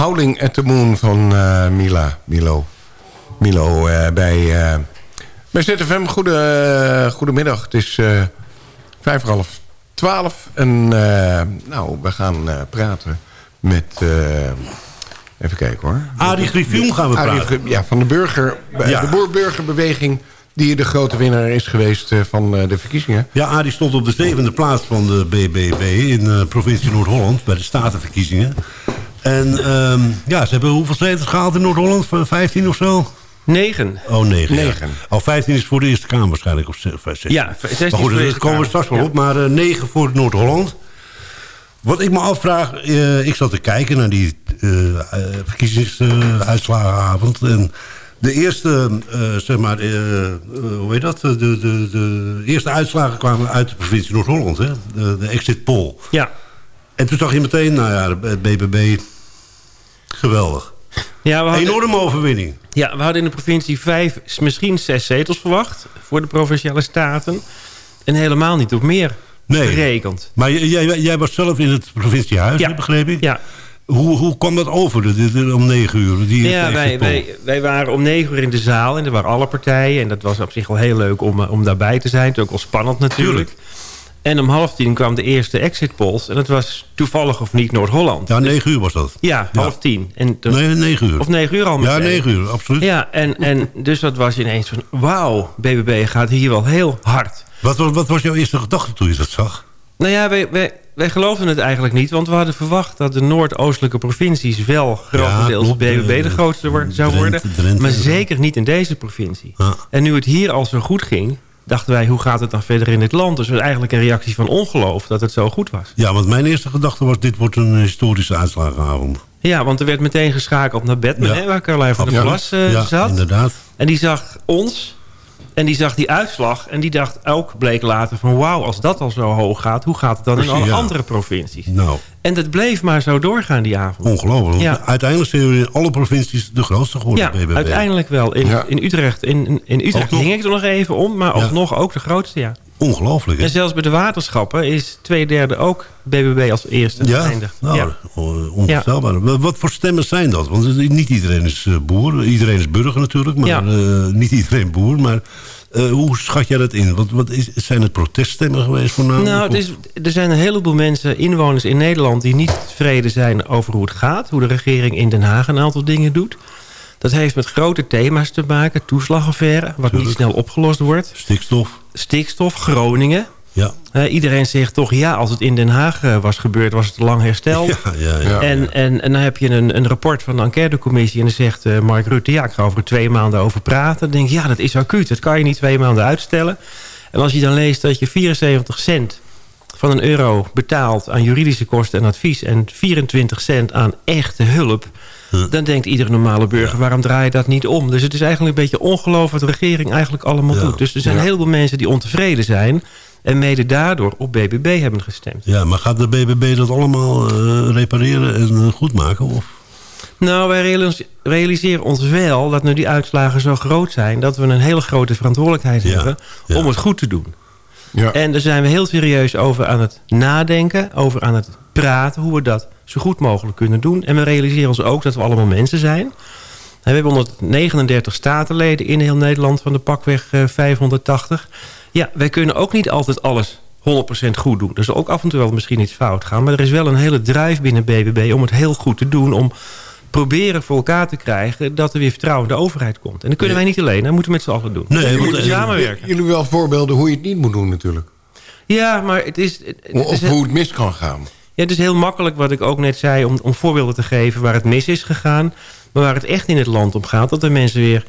Speaker 7: Howling at the Moon
Speaker 4: van eh, Mila. Milo. Milo eh, bij, eh bij ZFM. Goede, goedemiddag. Het is vijf voor half twaalf. En nou, we gaan praten met... even kijken hoor.
Speaker 5: Arie Griffioen gaan we praten.
Speaker 4: Ja, van de, burger,
Speaker 5: Ja.
Speaker 4: de boerburgerbeweging... die de grote winnaar is geweest van de verkiezingen.
Speaker 5: Ja, Arie stond op de zevende plaats van de BBB in de provincie Noord-Holland... bij de statenverkiezingen. En ehm, ja, ze hebben hoeveel zetels gehaald in Noord-Holland? 15 of zo?
Speaker 8: Negen.
Speaker 5: Oh, negen. ja.
Speaker 4: Negen.
Speaker 5: Al 15 is voor de Eerste Kamer waarschijnlijk. Of 16.
Speaker 8: Ja, 16
Speaker 5: Maar goed, daar
Speaker 8: Eerste
Speaker 5: komen we straks wel
Speaker 8: Ja.
Speaker 5: op. Maar eh, negen voor Noord-Holland. Wat ik me afvraag, eh, ik zat te kijken naar die eh, verkiezingsuitslagenavond. en de eerste, zeg maar, hoe heet dat? De, de, de eerste uitslagen kwamen uit de provincie Noord-Holland, hè? De, de exit poll.
Speaker 8: Ja.
Speaker 5: En toen zag je meteen, nou ja, het BBB, geweldig.
Speaker 8: Ja, we hadden,
Speaker 5: Enorme overwinning.
Speaker 8: ja, we hadden in de provincie vijf, misschien zes zetels verwacht... voor de Provinciale Staten. En helemaal niet op meer
Speaker 5: Nee.
Speaker 8: gerekend.
Speaker 5: Maar jij, jij, was zelf in het provinciehuis,
Speaker 8: Ja.
Speaker 5: begreep ik?
Speaker 8: Ja,
Speaker 5: Hoe, hoe kwam dat over om negen uur? Die
Speaker 8: ja wij, wij, wij waren om negen uur in de zaal en er waren alle partijen. En dat was op zich wel heel leuk om, eh, om daarbij te zijn. Het is ook wel spannend natuurlijk. En om half tien kwam de eerste exit polls. En het was toevallig of niet Noord-Holland.
Speaker 5: Ja, negen uur was dat.
Speaker 8: Ja, half tien. En toen-
Speaker 5: Nee, negen uur.
Speaker 8: Of negen uur al
Speaker 5: ja,
Speaker 8: meteen.
Speaker 5: negen uur, absoluut.
Speaker 8: Ja, en, en dus dat was ineens van... Wauw, BBB gaat hier wel heel hard.
Speaker 5: Wat, was, wat was jouw eerste gedachte toen je dat zag?
Speaker 8: Nou ja, wij, wij, wij geloofden het eigenlijk niet. Want we hadden verwacht dat de Noordoostelijke provincies... wel grotendeels
Speaker 5: klopt.
Speaker 8: BBB de grootste zou worden.
Speaker 5: Drenthe
Speaker 8: maar zeker niet in deze provincie.
Speaker 5: Ja.
Speaker 8: En nu het hier al zo goed ging... dachten wij, hoe gaat het dan verder in dit land? Dus het was eigenlijk een reactie van ongeloof dat het zo goed was.
Speaker 5: Ja, want mijn eerste gedachte was... dit wordt een historische uitslagenavond.
Speaker 8: Ja, want er werd meteen geschakeld naar Batman...
Speaker 5: Ja.
Speaker 8: Hè, waar Carlijn van der
Speaker 5: Ja.
Speaker 8: Plas eh,
Speaker 5: ja,
Speaker 8: zat.
Speaker 5: inderdaad.
Speaker 8: En die zag ons en die zag die uitslag. En die dacht ook, bleek later van... wauw, als dat al zo hoog gaat... hoe gaat het dan in alle
Speaker 5: ja.
Speaker 8: andere provincies?
Speaker 5: Nou,
Speaker 8: En dat bleef maar zo doorgaan die avond.
Speaker 5: ongelooflijk.
Speaker 8: Ja.
Speaker 5: Uiteindelijk zijn jullie in alle provincies de grootste geworden,
Speaker 8: Ja,
Speaker 5: BBB.
Speaker 8: uiteindelijk wel. In,
Speaker 4: Ja.
Speaker 8: in Utrecht, in, in- Utrecht hing ik er nog even om... maar
Speaker 5: Ja.
Speaker 8: alsnog ook de grootste, ja.
Speaker 5: Ongelooflijk, hè?
Speaker 8: En zelfs bij de waterschappen is twee derde ook BBB als eerste
Speaker 5: Ja,
Speaker 8: geëindigd.
Speaker 5: nou,
Speaker 8: ja.
Speaker 5: on- onvoorstelbaar. Wat- Wat voor stemmen zijn dat? Want niet iedereen is eh, boer. Iedereen is burger natuurlijk, maar
Speaker 8: Ja.
Speaker 5: eh, niet iedereen boer. Maar eh, hoe schat jij dat in? Wat, wat is, zijn het proteststemmen geweest voornamelijk?
Speaker 8: Nou, het is, er zijn een heleboel mensen, inwoners in Nederland... die niet tevreden zijn over hoe het gaat. Hoe de regering in Den Haag een aantal dingen doet. Dat heeft met grote thema's te maken. Toeslagaffaire, wat niet snel opgelost wordt.
Speaker 5: Stikstof,
Speaker 8: Stikstof, Groningen.
Speaker 5: ja.
Speaker 8: Iedereen zegt toch, ja, als het in Den Haag eh, was gebeurd... was het lang hersteld.
Speaker 5: Ja, ja.
Speaker 8: En, en, en dan heb je een, een rapport van de enquêtecommissie... en dan zegt eh, Mark Rutte, ja, ik ga over er twee maanden over praten. Dan denk je, ja, dat is acuut. Dat kan je niet twee maanden uitstellen. En als je dan leest dat je 74 cent van een euro betaalt... aan juridische kosten en advies... en 24 cent aan echte hulp... dan denkt iedere normale burger, waarom draai je dat niet om? Dus het is eigenlijk een beetje ongeloof wat de regering eigenlijk allemaal doet. Dus er zijn heel veel mensen die ontevreden zijn... en mede daardoor op BBB hebben gestemd.
Speaker 5: Ja, maar gaat de BBB dat allemaal eh, repareren en eh, goed maken? Of?
Speaker 8: Nou, wij realis- realiseren ons wel dat nu die uitslagen zo groot zijn... dat we een hele grote verantwoordelijkheid
Speaker 5: Ja,
Speaker 8: hebben
Speaker 5: ja.
Speaker 8: om het goed te doen.
Speaker 4: Ja.
Speaker 8: En daar zijn we heel serieus over aan het nadenken, over aan het praten... hoe we dat zo goed mogelijk kunnen doen. En we realiseren ons ook dat we allemaal mensen zijn. We hebben 139 statenleden in heel Nederland van de pakweg eh, 580. Ja, wij kunnen ook niet altijd alles 100% goed doen. Er zal ook af en toe wel misschien iets fout gaan. Maar er is wel een hele drive binnen BBB om het heel goed te doen... om proberen voor elkaar te krijgen dat er weer vertrouwen in de overheid komt. En dat kunnen wij niet alleen, dat moeten we met z'n allen doen.
Speaker 5: Nee,
Speaker 8: we moeten
Speaker 5: eh,
Speaker 8: samenwerken.
Speaker 4: Jullie wel voorbeelden hoe je het niet moet doen natuurlijk.
Speaker 8: Ja, maar het is... Het, het
Speaker 4: Of
Speaker 8: is
Speaker 4: hoe het mis kan gaan.
Speaker 8: Ja, het is heel makkelijk wat ik ook net zei... Om, om voorbeelden te geven waar het mis is gegaan. Maar waar het echt in het land om gaat... dat de mensen weer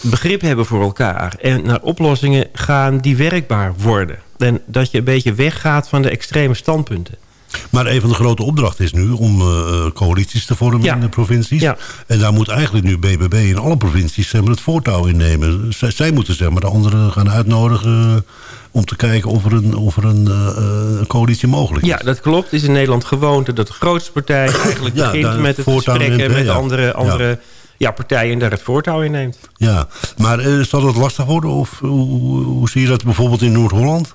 Speaker 8: begrip hebben voor elkaar. En naar oplossingen gaan die werkbaar worden. En dat je een beetje weggaat van de extreme standpunten.
Speaker 5: Maar een van de grote opdrachten is nu om eh, coalities te vormen
Speaker 8: Ja.
Speaker 5: in de provincies.
Speaker 8: Ja.
Speaker 5: En daar moet eigenlijk nu BBB in alle provincies zeg maar, het voortouw in nemen. Zij, zij moeten zeg maar, de anderen gaan uitnodigen eh, om te kijken of er een, of er een eh, eh, coalitie mogelijk is.
Speaker 8: Ja, dat klopt. Het is in Nederland gewoonte dat de grootste partij eigenlijk
Speaker 5: Ja,
Speaker 8: begint met het
Speaker 5: hè,
Speaker 8: met andere, andere ja. partijen en daar het voortouw in neemt.
Speaker 5: Ja, maar eh, zal dat lastig worden? Of hoe- hoe zie je dat bijvoorbeeld in Noord-Holland?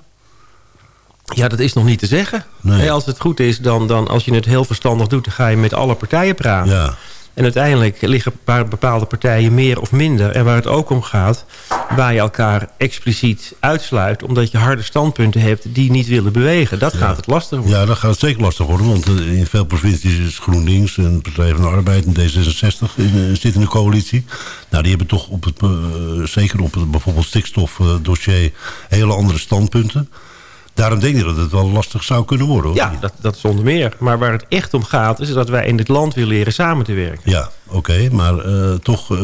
Speaker 8: Ja, dat is nog niet te zeggen.
Speaker 5: Nee.
Speaker 8: Hey, als het goed is, dan, dan als je het heel verstandig doet... dan ga je met alle partijen praten.
Speaker 5: Ja,
Speaker 8: En uiteindelijk liggen bepaalde partijen meer of minder. En waar het ook om gaat, waar je elkaar expliciet uitsluit... omdat je harde standpunten hebt die niet willen bewegen. Dat gaat het lastig worden.
Speaker 5: ja, dan gaat het zeker lastig worden. Want eh, in veel provincies is GroenLinks en Partij van de Arbeid en D66 in, eh, zitten in de coalitie. Nou, die hebben toch op het, eh, zeker op het bijvoorbeeld stikstofdossier hele andere standpunten. Daarom denk ik dat het wel lastig zou kunnen worden. Hoor.
Speaker 8: Ja, dat, dat zonder meer. Maar waar het echt om gaat, is dat wij in dit land willen leren samen te werken.
Speaker 5: Ja, oké. maar eh, toch eh,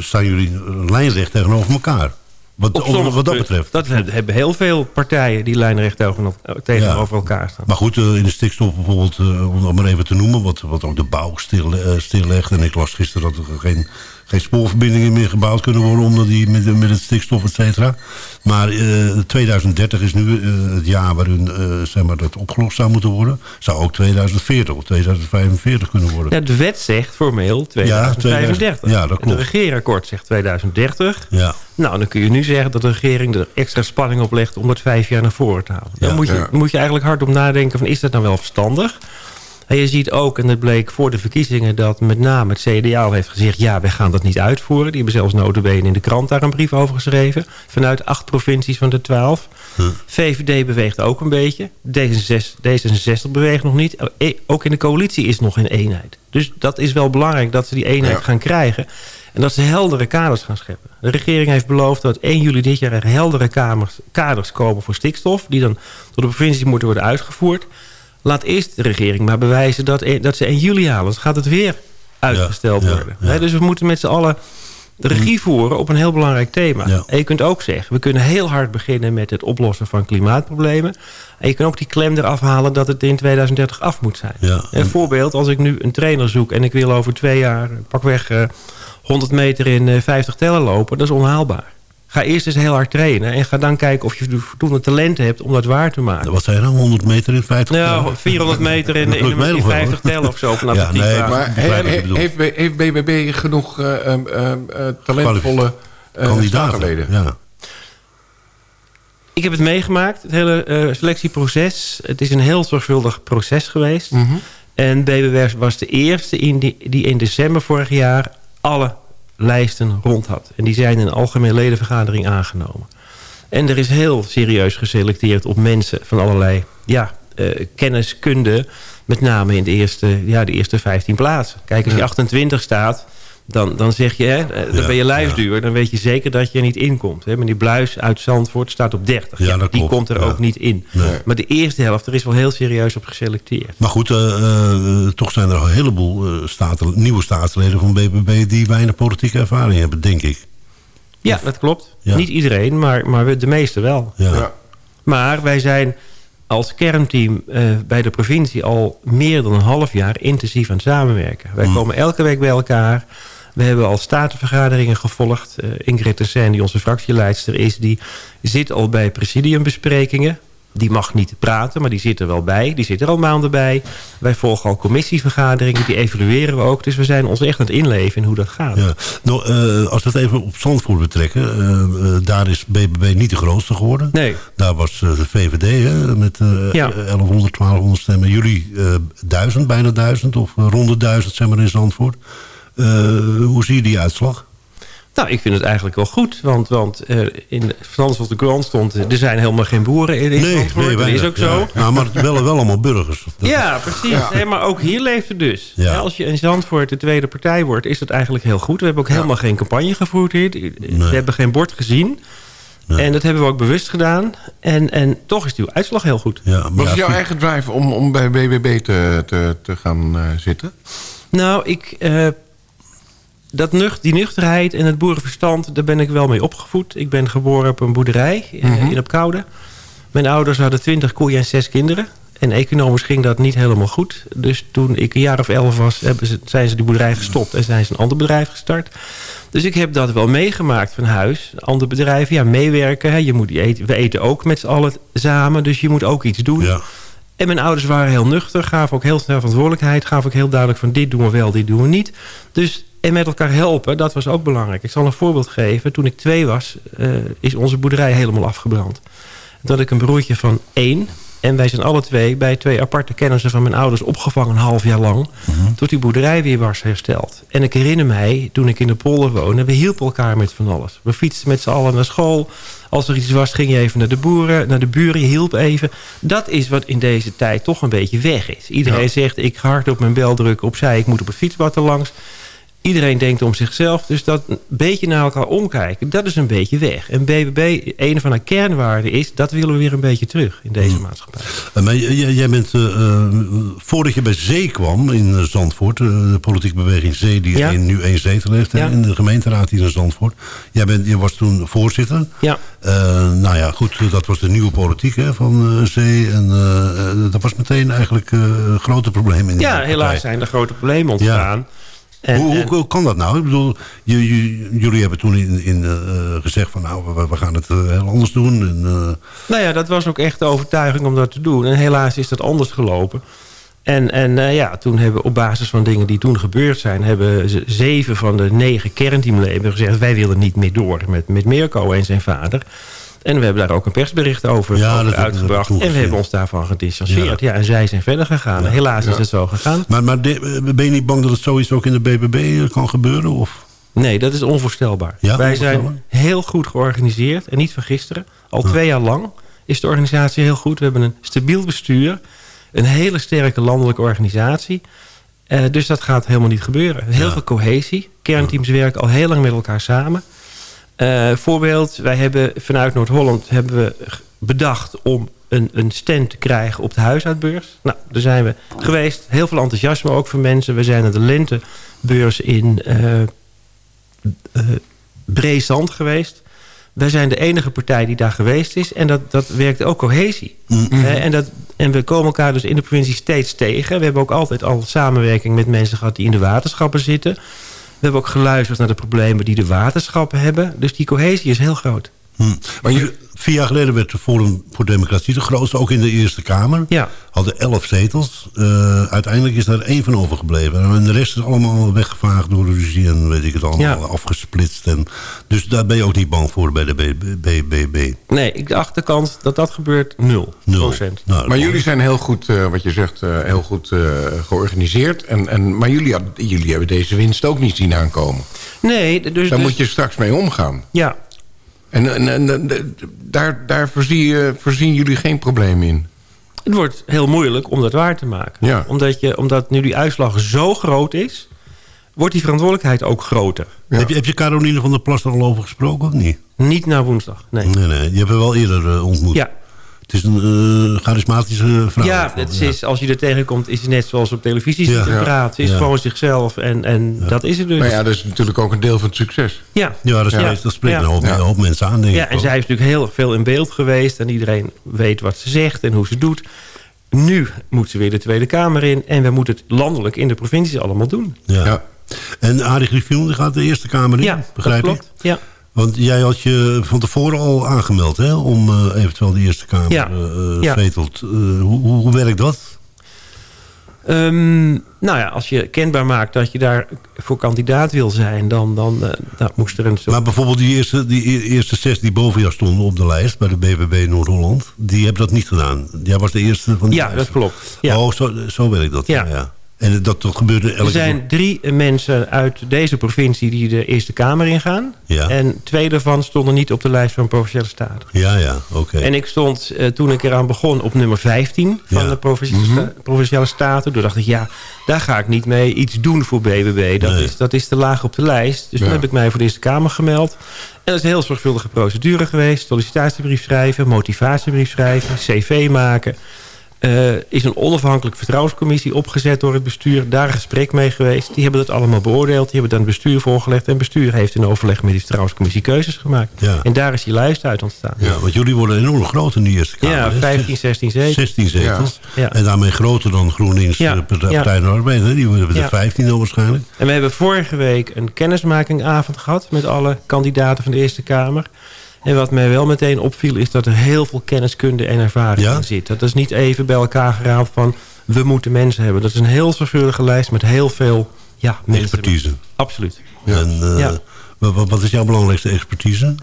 Speaker 5: staan jullie lijnrecht tegenover elkaar. Wat, wat dat betreft.
Speaker 8: Dat hebben heel veel partijen die lijnrecht tegenover, tegenover elkaar staan.
Speaker 5: Maar goed, eh, in de stikstof bijvoorbeeld, eh, om dat maar even te noemen... wat, wat ook de bouw stil, eh, stillegt. En ik las gisteren dat er geen, geen spoorverbindingen meer gebouwd kunnen worden... omdat die met, met het stikstof, et cetera. Maar eh, 2030 is nu eh, het jaar waarin eh, zeg maar, dat opgelost zou moeten worden. Zou ook 2040 of 2045 kunnen worden.
Speaker 8: Ja, de wet zegt formeel 2035.
Speaker 5: Ja, dat klopt.
Speaker 8: de regeerakkoord zegt 2030.
Speaker 5: Ja.
Speaker 8: Nou, dan kun je nu zeggen dat de regering er extra spanning op legt... om dat vijf jaar naar voren te halen. Dan
Speaker 5: Ja,
Speaker 8: moet, je,
Speaker 4: ja.
Speaker 8: moet je eigenlijk hard op nadenken van is dat nou wel verstandig? En je ziet ook, en dat bleek voor de verkiezingen... dat met name het CDA heeft gezegd... ja, wij gaan dat niet uitvoeren. Die hebben zelfs notabene in de krant daar een brief over geschreven. Vanuit acht provincies van de twaalf. VVD beweegt ook een beetje. D66, D66 beweegt nog niet. Eh, Ook in de coalitie is nog een eenheid. Dus dat is wel belangrijk dat ze die eenheid
Speaker 4: Ja.
Speaker 8: gaan krijgen. En dat ze heldere kaders gaan scheppen. De regering heeft beloofd dat 1 juli dit jaar er heldere kamers, kaders komen voor stikstof. Die dan door de provincie moeten worden uitgevoerd. Laat eerst de regering maar bewijzen dat, dat ze 1 juli halen. Dan gaat het weer uitgesteld
Speaker 5: Ja,
Speaker 8: worden.
Speaker 5: ja.
Speaker 8: Dus we moeten met z'n allen de regie voeren op een heel belangrijk thema. En je kunt ook zeggen, we kunnen heel hard beginnen met het oplossen van klimaatproblemen. En je kan ook die klem eraf halen dat het in 2030 af moet zijn.
Speaker 5: Ja.
Speaker 8: Een voorbeeld, als ik nu een trainer zoek en ik wil over twee jaar pakweg eh 100 meter in eh, 50 tellen lopen, dat is onhaalbaar. Ga eerst eens heel hard trainen en ga dan kijken of je voldoende talent hebt om dat waar te maken.
Speaker 5: Wat zijn nou 100 meter in 50
Speaker 8: Nou, 400 meter in, in, in, in 50 tellen of zo.
Speaker 5: Ja, nee.
Speaker 4: Maar he- heeft, BBB genoeg eh, ehm, ehm, eh, talentvolle eh
Speaker 5: kandidaten. Ja.
Speaker 8: Ik heb het meegemaakt, het hele eh, selectieproces. Het is een heel zorgvuldig proces geweest.
Speaker 5: Mhm.
Speaker 8: En BBW was de eerste in die, die in december vorig jaar alle lijsten rond had. En die zijn in een algemene ledenvergadering aangenomen. En er is heel serieus geselecteerd op mensen van allerlei ja, eh, kennis, kunde. Met name in de eerste, ja, de eerste 15 plaatsen. Kijk, als je 28 staat, dan, dan zeg je, hè, eh, dan
Speaker 5: Ja,
Speaker 8: ben je lijfsduur. Dan weet je zeker dat je er niet inkomt. Hè. Meneer Bluis uit Zandvoort staat op 30.
Speaker 5: Ja, dat
Speaker 8: die
Speaker 5: klopt.
Speaker 8: komt er
Speaker 5: Ja.
Speaker 8: ook niet in.
Speaker 5: Nee.
Speaker 8: Maar de eerste helft, er is wel heel serieus op geselecteerd.
Speaker 5: Maar goed, eh, eh, toch zijn er een heleboel eh, staten, nieuwe staatsleden van BBB... die weinig politieke ervaring hebben, denk ik.
Speaker 8: Ja, dat klopt.
Speaker 5: Ja.
Speaker 8: Niet iedereen, maar, maar de meeste wel.
Speaker 5: Ja.
Speaker 4: Ja.
Speaker 8: Maar wij zijn als kernteam eh, bij de provincie al meer dan een half jaar intensief aan het samenwerken. Wij komen elke week bij elkaar. We hebben al statenvergaderingen gevolgd. Eh, Ingrid Tessen, die onze fractieleidster is, die zit al bij presidiumbesprekingen. Die mag niet praten, maar die zit er wel bij. Die zit er al maanden bij. Wij volgen al commissievergaderingen, die evalueren we ook. Dus we zijn ons echt aan het inleven in hoe dat gaat.
Speaker 5: Ja. Nou, eh, als we het even op Zandvoort betrekken... eh, daar is BBB niet de grootste geworden.
Speaker 8: Nee,
Speaker 5: Daar was de VVD hè, met
Speaker 8: Ja.
Speaker 5: 1100, 1200 stemmen. Jullie 1000, bijna 1000 of rond de 1000 zeg maar in Zandvoort. Eh, hoe zie je die uitslag?
Speaker 8: Nou, ik vind het eigenlijk wel goed. Want, want eh, in de Zandvoort de krant stond... eh, er zijn helemaal geen boeren in, in Zandvoort. dat is ook zo.
Speaker 5: Ja. Nou, maar het wel, wel allemaal burgers. Dat-
Speaker 8: Ja, precies. Nee, maar ook hier leeft het dus.
Speaker 5: Ja.
Speaker 8: Ja, als je in Zandvoort de tweede partij wordt, is dat eigenlijk heel goed. We hebben ook helemaal geen campagne gevoerd hier. We hebben geen bord gezien.
Speaker 5: Nee.
Speaker 8: En dat hebben we ook bewust gedaan. En, en toch is die uitslag heel goed.
Speaker 5: Ja, maar
Speaker 4: Wat
Speaker 5: ja,
Speaker 4: is jouw eigen drive om, om bij BBB te, te, te gaan zitten?
Speaker 8: Nou, ik, eh, dat nucht, die nuchterheid en het boerenverstand, daar ben ik wel mee opgevoed. Ik ben geboren op een boerderij eh, in Opkoude. Mijn ouders hadden twintig koeien en zes kinderen. En economisch ging dat niet helemaal goed. Dus toen ik een jaar of elf was, hebben ze, zijn ze die boerderij gestopt... en zijn ze een ander bedrijf gestart. Dus ik heb dat wel meegemaakt van huis. Een ander bedrijf, ja, meewerken. Hè. Je moet eten, we eten ook met z'n allen samen, dus je moet ook iets doen.
Speaker 5: Ja.
Speaker 8: En mijn ouders waren heel nuchter, gaven ook heel snel verantwoordelijkheid... gaven ook heel duidelijk van dit doen we wel, dit doen we niet. Dus, en met elkaar helpen, dat was ook belangrijk. Ik zal een voorbeeld geven. Toen ik twee was, eh, is onze boerderij helemaal afgebrand. Toen had ik een broertje van één... En wij zijn alle twee bij twee aparte kennissen van mijn ouders opgevangen... een half jaar lang, tot die boerderij weer was hersteld. En ik herinner mij, toen ik in de polder woonde... we hielpen elkaar met van alles. We fietsten met z'n allen naar school. Als er iets was, ging je even naar de boeren, naar de buren, je hielp even. Dat is wat in deze tijd toch een beetje weg is. Iedereen zegt, ik ga hard op mijn bel drukken opzij... ik moet op het fietsbad er langs. Iedereen denkt om zichzelf. Dus dat een beetje naar elkaar omkijken, dat is een beetje weg. En BBB, een van haar kernwaarden is... dat willen we weer een beetje terug in deze maatschappij.
Speaker 5: Uh, maar jij, jij bent, uh, voordat je bij Zee kwam in Zandvoort... Uh, de politieke beweging Zee, die
Speaker 8: Ja.
Speaker 5: nu één zetel heeft...
Speaker 8: Ja.
Speaker 5: in de gemeenteraad hier in Zandvoort. Jij, bent, je was toen voorzitter.
Speaker 8: Ja.
Speaker 5: Uh, nou ja, goed, dat was de nieuwe politiek hè, van Zee. En dat was meteen eigenlijk een grote probleem in
Speaker 8: Ja,
Speaker 5: partij.
Speaker 8: helaas zijn er grote problemen ontstaan.
Speaker 5: En, hoe, hoe, hoe, kan dat nou? Ik bedoel, jullie hebben toen in, in uh, gezegd van nou, we, we gaan het uh, heel anders doen. En, uh...
Speaker 8: Nou ja, dat was ook echt de overtuiging om dat te doen. En helaas is dat anders gelopen. En, en ja, toen hebben op basis van dingen die toen gebeurd zijn... hebben ze zeven van de negen kernteamleden gezegd... wij willen niet meer door met, met Mirko en zijn vader. En we hebben daar ook een persbericht over,
Speaker 5: ja,
Speaker 8: over uitgebracht. En we hebben ons daarvan gedistanceerd. Ja. ja, en zij zijn verder gegaan. Ja. Helaas is het zo gegaan.
Speaker 5: Maar, maar de, ben je niet bang dat het zoiets ook in de BBB kan gebeuren? Of?
Speaker 8: Nee, dat is onvoorstelbaar. Wij
Speaker 5: onvoorstelbaar?
Speaker 8: zijn heel goed georganiseerd. En niet van gisteren. Al twee jaar lang is de organisatie heel goed. We hebben een stabiel bestuur. Een hele sterke landelijke organisatie. Uh, dus dat gaat helemaal niet gebeuren. Heel veel cohesie. Kernteams werken al heel lang met elkaar samen. Uh, voorbeeld, wij hebben vanuit Noord-Holland hebben we bedacht om een, een stand te krijgen op de huisuitbeurs. Nou, daar zijn we geweest. Heel veel enthousiasme ook van mensen. We zijn naar de lentebeurs in uh, uh, Breesand geweest. Wij zijn de enige partij die daar geweest is. En dat, dat werkt ook cohesie. Mm -hmm. uh, en, dat, en we komen elkaar dus in de provincie steeds tegen. We hebben ook altijd al samenwerking met mensen gehad die in de waterschappen zitten. We hebben ook geluisterd naar de problemen die de waterschappen hebben. Dus die cohesie is heel groot.
Speaker 5: Hm. Maar je, vier jaar geleden werd de Forum voor Democratie de grootste, ook in de Eerste Kamer.
Speaker 8: Ja.
Speaker 5: Hadden elf zetels. Uh, uiteindelijk is daar één van overgebleven. En de rest is allemaal weggevaagd door de ruzie en weet ik het allemaal, ja. afgesplitst. En, dus daar ben je ook niet bang voor bij de BBB.
Speaker 8: Nee, ik dacht de kans dat dat gebeurt nul.
Speaker 5: Nul.
Speaker 4: Nou, maar jullie zijn heel goed, uh, wat je zegt, uh, heel goed uh, georganiseerd. En, en, maar jullie, jullie hebben deze winst ook niet zien aankomen.
Speaker 8: Nee, dus...
Speaker 4: Daar
Speaker 8: dus,
Speaker 4: moet je straks mee omgaan.
Speaker 8: Ja,
Speaker 4: en, en, en daar, daar voorzie, voorzien jullie geen probleem in?
Speaker 8: Het wordt heel moeilijk om dat waar te maken.
Speaker 4: Ja.
Speaker 8: Omdat, je, omdat nu die uitslag zo groot is... wordt die verantwoordelijkheid ook groter.
Speaker 5: Ja. Heb, je, heb je Caroline van der Plas er al over gesproken of niet?
Speaker 8: Niet na woensdag, nee.
Speaker 5: Nee, nee. Je hebt haar wel eerder uh, ontmoet.
Speaker 8: Ja.
Speaker 5: Het is een uh, charismatische vrouw.
Speaker 8: Ja, het is, als je er tegenkomt, is het net zoals op televisie zit te praten. Ze is
Speaker 5: Ja.
Speaker 8: gewoon zichzelf en, en dat is het dus.
Speaker 4: Maar ja, dat is natuurlijk ook een deel van het succes.
Speaker 8: ja.
Speaker 5: Ja, dat,
Speaker 8: Ja.
Speaker 5: spreekt- dat spreekt
Speaker 8: Ja.
Speaker 5: een, hoop,
Speaker 4: Ja.
Speaker 5: een hoop mensen aan, denk
Speaker 8: Ja,
Speaker 5: ik.
Speaker 8: en zij is natuurlijk heel veel in beeld geweest. En iedereen weet wat ze zegt en hoe ze doet. Nu moet ze weer de Tweede Kamer in. En we moeten het landelijk in de provincies allemaal doen.
Speaker 5: Ja.
Speaker 4: Ja.
Speaker 5: En Arie Griffioen gaat de Eerste Kamer in,
Speaker 8: ja,
Speaker 5: begrijp
Speaker 8: dat
Speaker 5: ik?
Speaker 8: klopt. Ja.
Speaker 5: Want jij had je van tevoren al aangemeld hè, om eh, eventueel de Eerste Kamer
Speaker 8: Ja.
Speaker 5: Eh, hoe, hoe, werkt dat?
Speaker 8: Ehm, nou ja, als je kenbaar maakt dat je daar voor kandidaat wil zijn... dan, dan nou, moest er een soort...
Speaker 5: Maar bijvoorbeeld die eerste, die e- eerste zes die boven jou stonden op de lijst... bij de BBB Noord-Holland, die hebben dat niet gedaan. Jij was de eerste van die
Speaker 8: Ja,
Speaker 5: lijst.
Speaker 8: dat klopt. Ja.
Speaker 5: Oh, zo, zo werkt dat. Ja.
Speaker 8: Ja.
Speaker 5: En dat, gebeurde elke
Speaker 8: Er zijn drie mensen uit deze provincie die de Eerste Kamer ingaan.
Speaker 5: Ja.
Speaker 8: En twee daarvan stonden niet op de lijst van Provinciale Staten.
Speaker 5: Ja, ja, oké.
Speaker 8: En ik stond eh, toen ik eraan begon op nummer 15 van
Speaker 5: Ja.
Speaker 8: de Provinciale,
Speaker 5: Mhm.
Speaker 8: Provinciale Staten. Toen dacht ik, ja, daar ga ik niet mee iets doen voor BBB. Dat,
Speaker 5: Nee.
Speaker 8: is, dat is te laag op de lijst. Dus toen
Speaker 4: Ja.
Speaker 8: heb ik mij voor de Eerste Kamer gemeld. En dat is een heel zorgvuldige procedure geweest. Sollicitatiebrief schrijven, motivatiebrief schrijven, cv maken. Eh is een onafhankelijke vertrouwenscommissie opgezet door het bestuur. Daar een gesprek mee geweest. Die hebben dat allemaal beoordeeld. Die hebben het aan het bestuur voorgelegd. En het bestuur heeft in overleg met die vertrouwenscommissie keuzes gemaakt.
Speaker 5: Ja.
Speaker 8: En daar is die lijst uit ontstaan.
Speaker 5: Ja, want jullie worden enorm groot in die Eerste Kamer.
Speaker 8: Ja,
Speaker 5: hè?
Speaker 8: 15, 16 zetels.
Speaker 5: 16 zetels.
Speaker 8: Ja.
Speaker 5: En daarmee groter dan GroenLinks,
Speaker 8: Ja.
Speaker 5: de Partij van de Arbeid. Hè? Die hebben er
Speaker 8: Ja.
Speaker 5: 15 al waarschijnlijk.
Speaker 8: En we hebben vorige week een kennismakingavond gehad... met alle kandidaten van de Eerste Kamer. En wat mij wel meteen opviel... is dat er heel veel kenniskunde en ervaring
Speaker 5: Ja?
Speaker 8: in zit. Dat is niet even bij elkaar geraapt van... we moeten mensen hebben. Dat is een heel zorgvuldige lijst met heel veel ja, mensen.
Speaker 5: Expertise.
Speaker 8: Absoluut.
Speaker 5: En, eh,
Speaker 8: Ja.
Speaker 5: wa- wa- wat is jouw belangrijkste expertise?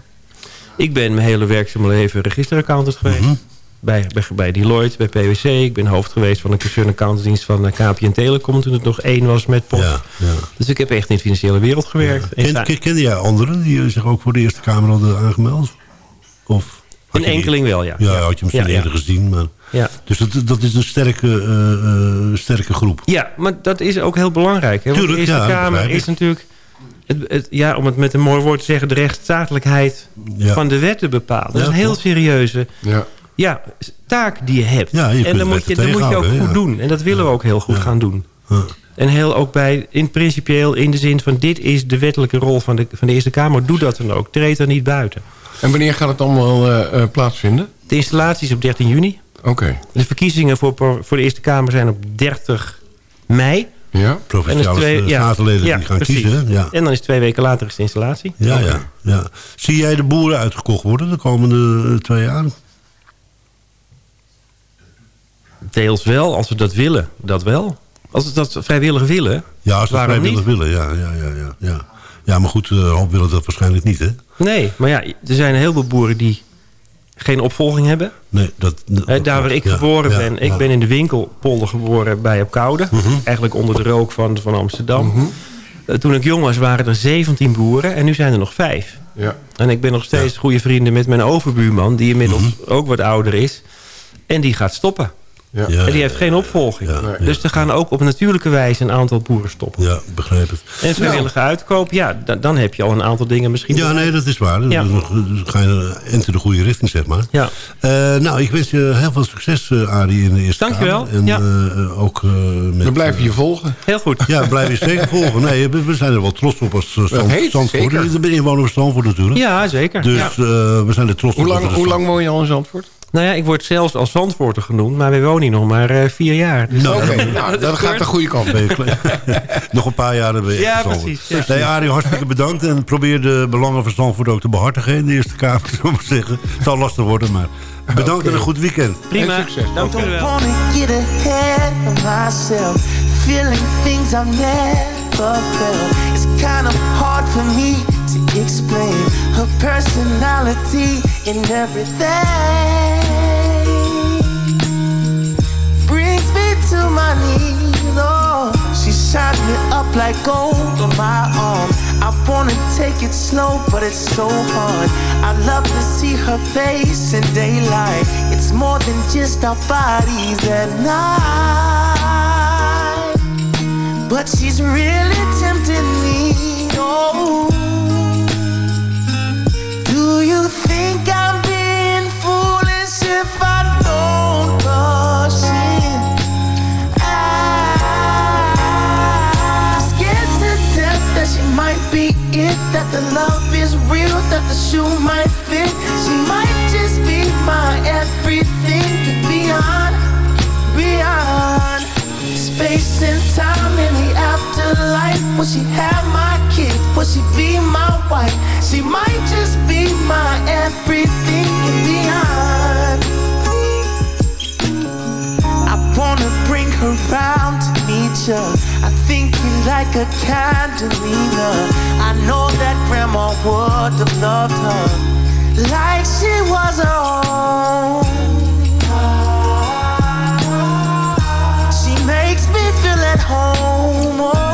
Speaker 8: Ik ben mijn hele werkzame leven registeraccountant geweest.
Speaker 5: Mhm.
Speaker 8: Bij, bij, bij Deloitte, bij PwC. Ik ben hoofd geweest van de concern accountantsdienst van eh, KPN Telecom... toen het nog één was met post.
Speaker 5: Ja, ja.
Speaker 8: Dus ik heb echt in de financiële wereld gewerkt. En
Speaker 5: Ken, kende jij anderen die zich ook voor de Eerste Kamer hadden aangemeld? Of had
Speaker 8: Een
Speaker 5: die-
Speaker 8: enkeling wel, ja.
Speaker 5: Ja, had je misschien
Speaker 8: Ja, ja.
Speaker 5: eerder gezien. Maar
Speaker 8: Ja.
Speaker 5: Dus dat, dat is een sterke, eh, eh, sterke groep.
Speaker 8: Ja, maar dat is ook heel belangrijk. Hè?
Speaker 5: Tuurlijk,
Speaker 8: de Eerste
Speaker 5: ja,
Speaker 8: Kamer is natuurlijk... Het, het, ja, om het met een mooi woord te zeggen... de rechtsstatelijkheid
Speaker 5: Ja.
Speaker 8: van de wetten bepalen. Dat is
Speaker 5: Ja,
Speaker 8: een heel
Speaker 5: klopt.
Speaker 8: serieuze
Speaker 4: Ja.
Speaker 8: taak die je hebt.
Speaker 5: Ja, je kunt
Speaker 8: en dan moet, je, dan moet je ook goed
Speaker 5: ja.
Speaker 8: doen. En dat willen we ook heel goed
Speaker 5: Ja.
Speaker 8: gaan doen.
Speaker 5: Ja.
Speaker 8: En heel ook bij, in principieel in de zin van... dit is de wettelijke rol van de, van de Eerste Kamer. Doe dat dan ook. Treed er niet buiten.
Speaker 4: En wanneer gaat het allemaal eh, eh, plaatsvinden?
Speaker 8: De installatie is op 13 juni.
Speaker 4: Oké.
Speaker 8: De verkiezingen voor, voor de Eerste Kamer zijn op 30 mei.
Speaker 4: Ja.
Speaker 5: Provinciale
Speaker 8: twee- ja,
Speaker 5: statenleden
Speaker 8: ja,
Speaker 5: die gaan
Speaker 8: precies.
Speaker 5: kiezen. hè? Ja.
Speaker 8: En dan is twee weken later is de installatie.
Speaker 5: Ja, ja, ja. Zie jij de boeren uitgekocht worden de komende twee jaar?
Speaker 8: Deels wel, als we dat willen. Dat wel. Als we dat vrijwillig willen.
Speaker 5: Ja, als ze het
Speaker 8: Waarom
Speaker 5: vrijwillig
Speaker 8: niet?
Speaker 5: willen. Ja, ja, ja, ja, ja. ja, maar goed, een hoop willen dat waarschijnlijk niet, hè?
Speaker 8: Nee, maar ja, er zijn heel veel boeren die geen opvolging hebben.
Speaker 5: Nee, dat, dat-
Speaker 8: Hè, daar waar ik
Speaker 5: ja,
Speaker 8: geboren
Speaker 5: ja,
Speaker 8: ben. Ik
Speaker 5: ja. Mhm.
Speaker 8: ben in de winkelpolder geboren bij op Koude. Eigenlijk onder de rook van, van Amsterdam. Eh, Toen ik jong was waren er 17 boeren en nu zijn er nog vijf.
Speaker 4: Ja.
Speaker 8: En ik ben nog steeds goede vrienden met mijn overbuurman... die inmiddels
Speaker 5: Mhm.
Speaker 8: ook wat ouder is. En die gaat stoppen.
Speaker 4: Ja.
Speaker 8: En die heeft geen opvolging.
Speaker 5: Ja.
Speaker 8: Dus er gaan ook op natuurlijke wijze een aantal boeren stoppen.
Speaker 5: Ja, begrijp het.
Speaker 8: En vrijwillige uitkoop, ja, da- dan heb je al een aantal dingen misschien...
Speaker 5: Ja, nee, dat is waar.
Speaker 8: Ja.
Speaker 5: Dan dan ga je enter de goede richting, zeg maar.
Speaker 8: Ja.
Speaker 5: Eh, nou, ik wens je heel veel succes, eh Arie, in de eerste
Speaker 8: Dankjewel.
Speaker 5: En
Speaker 8: Ja.
Speaker 5: eh, ook eh, met...
Speaker 4: We blijven je volgen.
Speaker 8: Heel goed.
Speaker 5: Ja, blijf je zeker volgen. Nee, we, we zijn er wel trots op als uh, Zandvoort.
Speaker 4: zeker.
Speaker 5: Ik ben inwoner van Zandvoort natuurlijk.
Speaker 8: Ja, zeker.
Speaker 5: Dus
Speaker 8: Ja.
Speaker 5: eh, we zijn er trots
Speaker 4: Hoe
Speaker 5: op.
Speaker 4: lang,
Speaker 5: we
Speaker 4: hoe lang woon je al in Zandvoort?
Speaker 8: Nou ja, ik word zelfs als Zandvoorter genoemd, maar we wonen hier nog maar eh, vier jaar. Dus
Speaker 5: Nou,
Speaker 4: Oké, nou, dat gaat de goede kant.
Speaker 5: Klaar? Nog een paar jaar dan ben je
Speaker 8: Ja, precies, ja.
Speaker 5: Nee, Arie, hartstikke bedankt. En probeer de belangen van Zandvoort ook te behartigen in de Eerste Kamer, we maar zeggen. Het zal lastig worden, maar bedankt en een goed weekend.
Speaker 8: Prima,
Speaker 4: En succes.
Speaker 8: dank u wel.
Speaker 7: wanna get ahead of myself Feeling things I've never felt It's kind of hard for me to explain Her personality in everything. Brings me to my knees, oh. She shines me up like gold on my arm. I wanna take it slow, but it's so hard. I love to see her face in daylight. It's more than just our bodies at night. But she's really tempting shoe might fit She might just be my everything. Beyond, beyond Space and time in the afterlife. Will she have my kid? Will she be my wife? She might just be my everything. Beyond. I wanna bring her round to meet you like a candelina. I know that grandma would have loved her like she was her own. She makes me feel at home.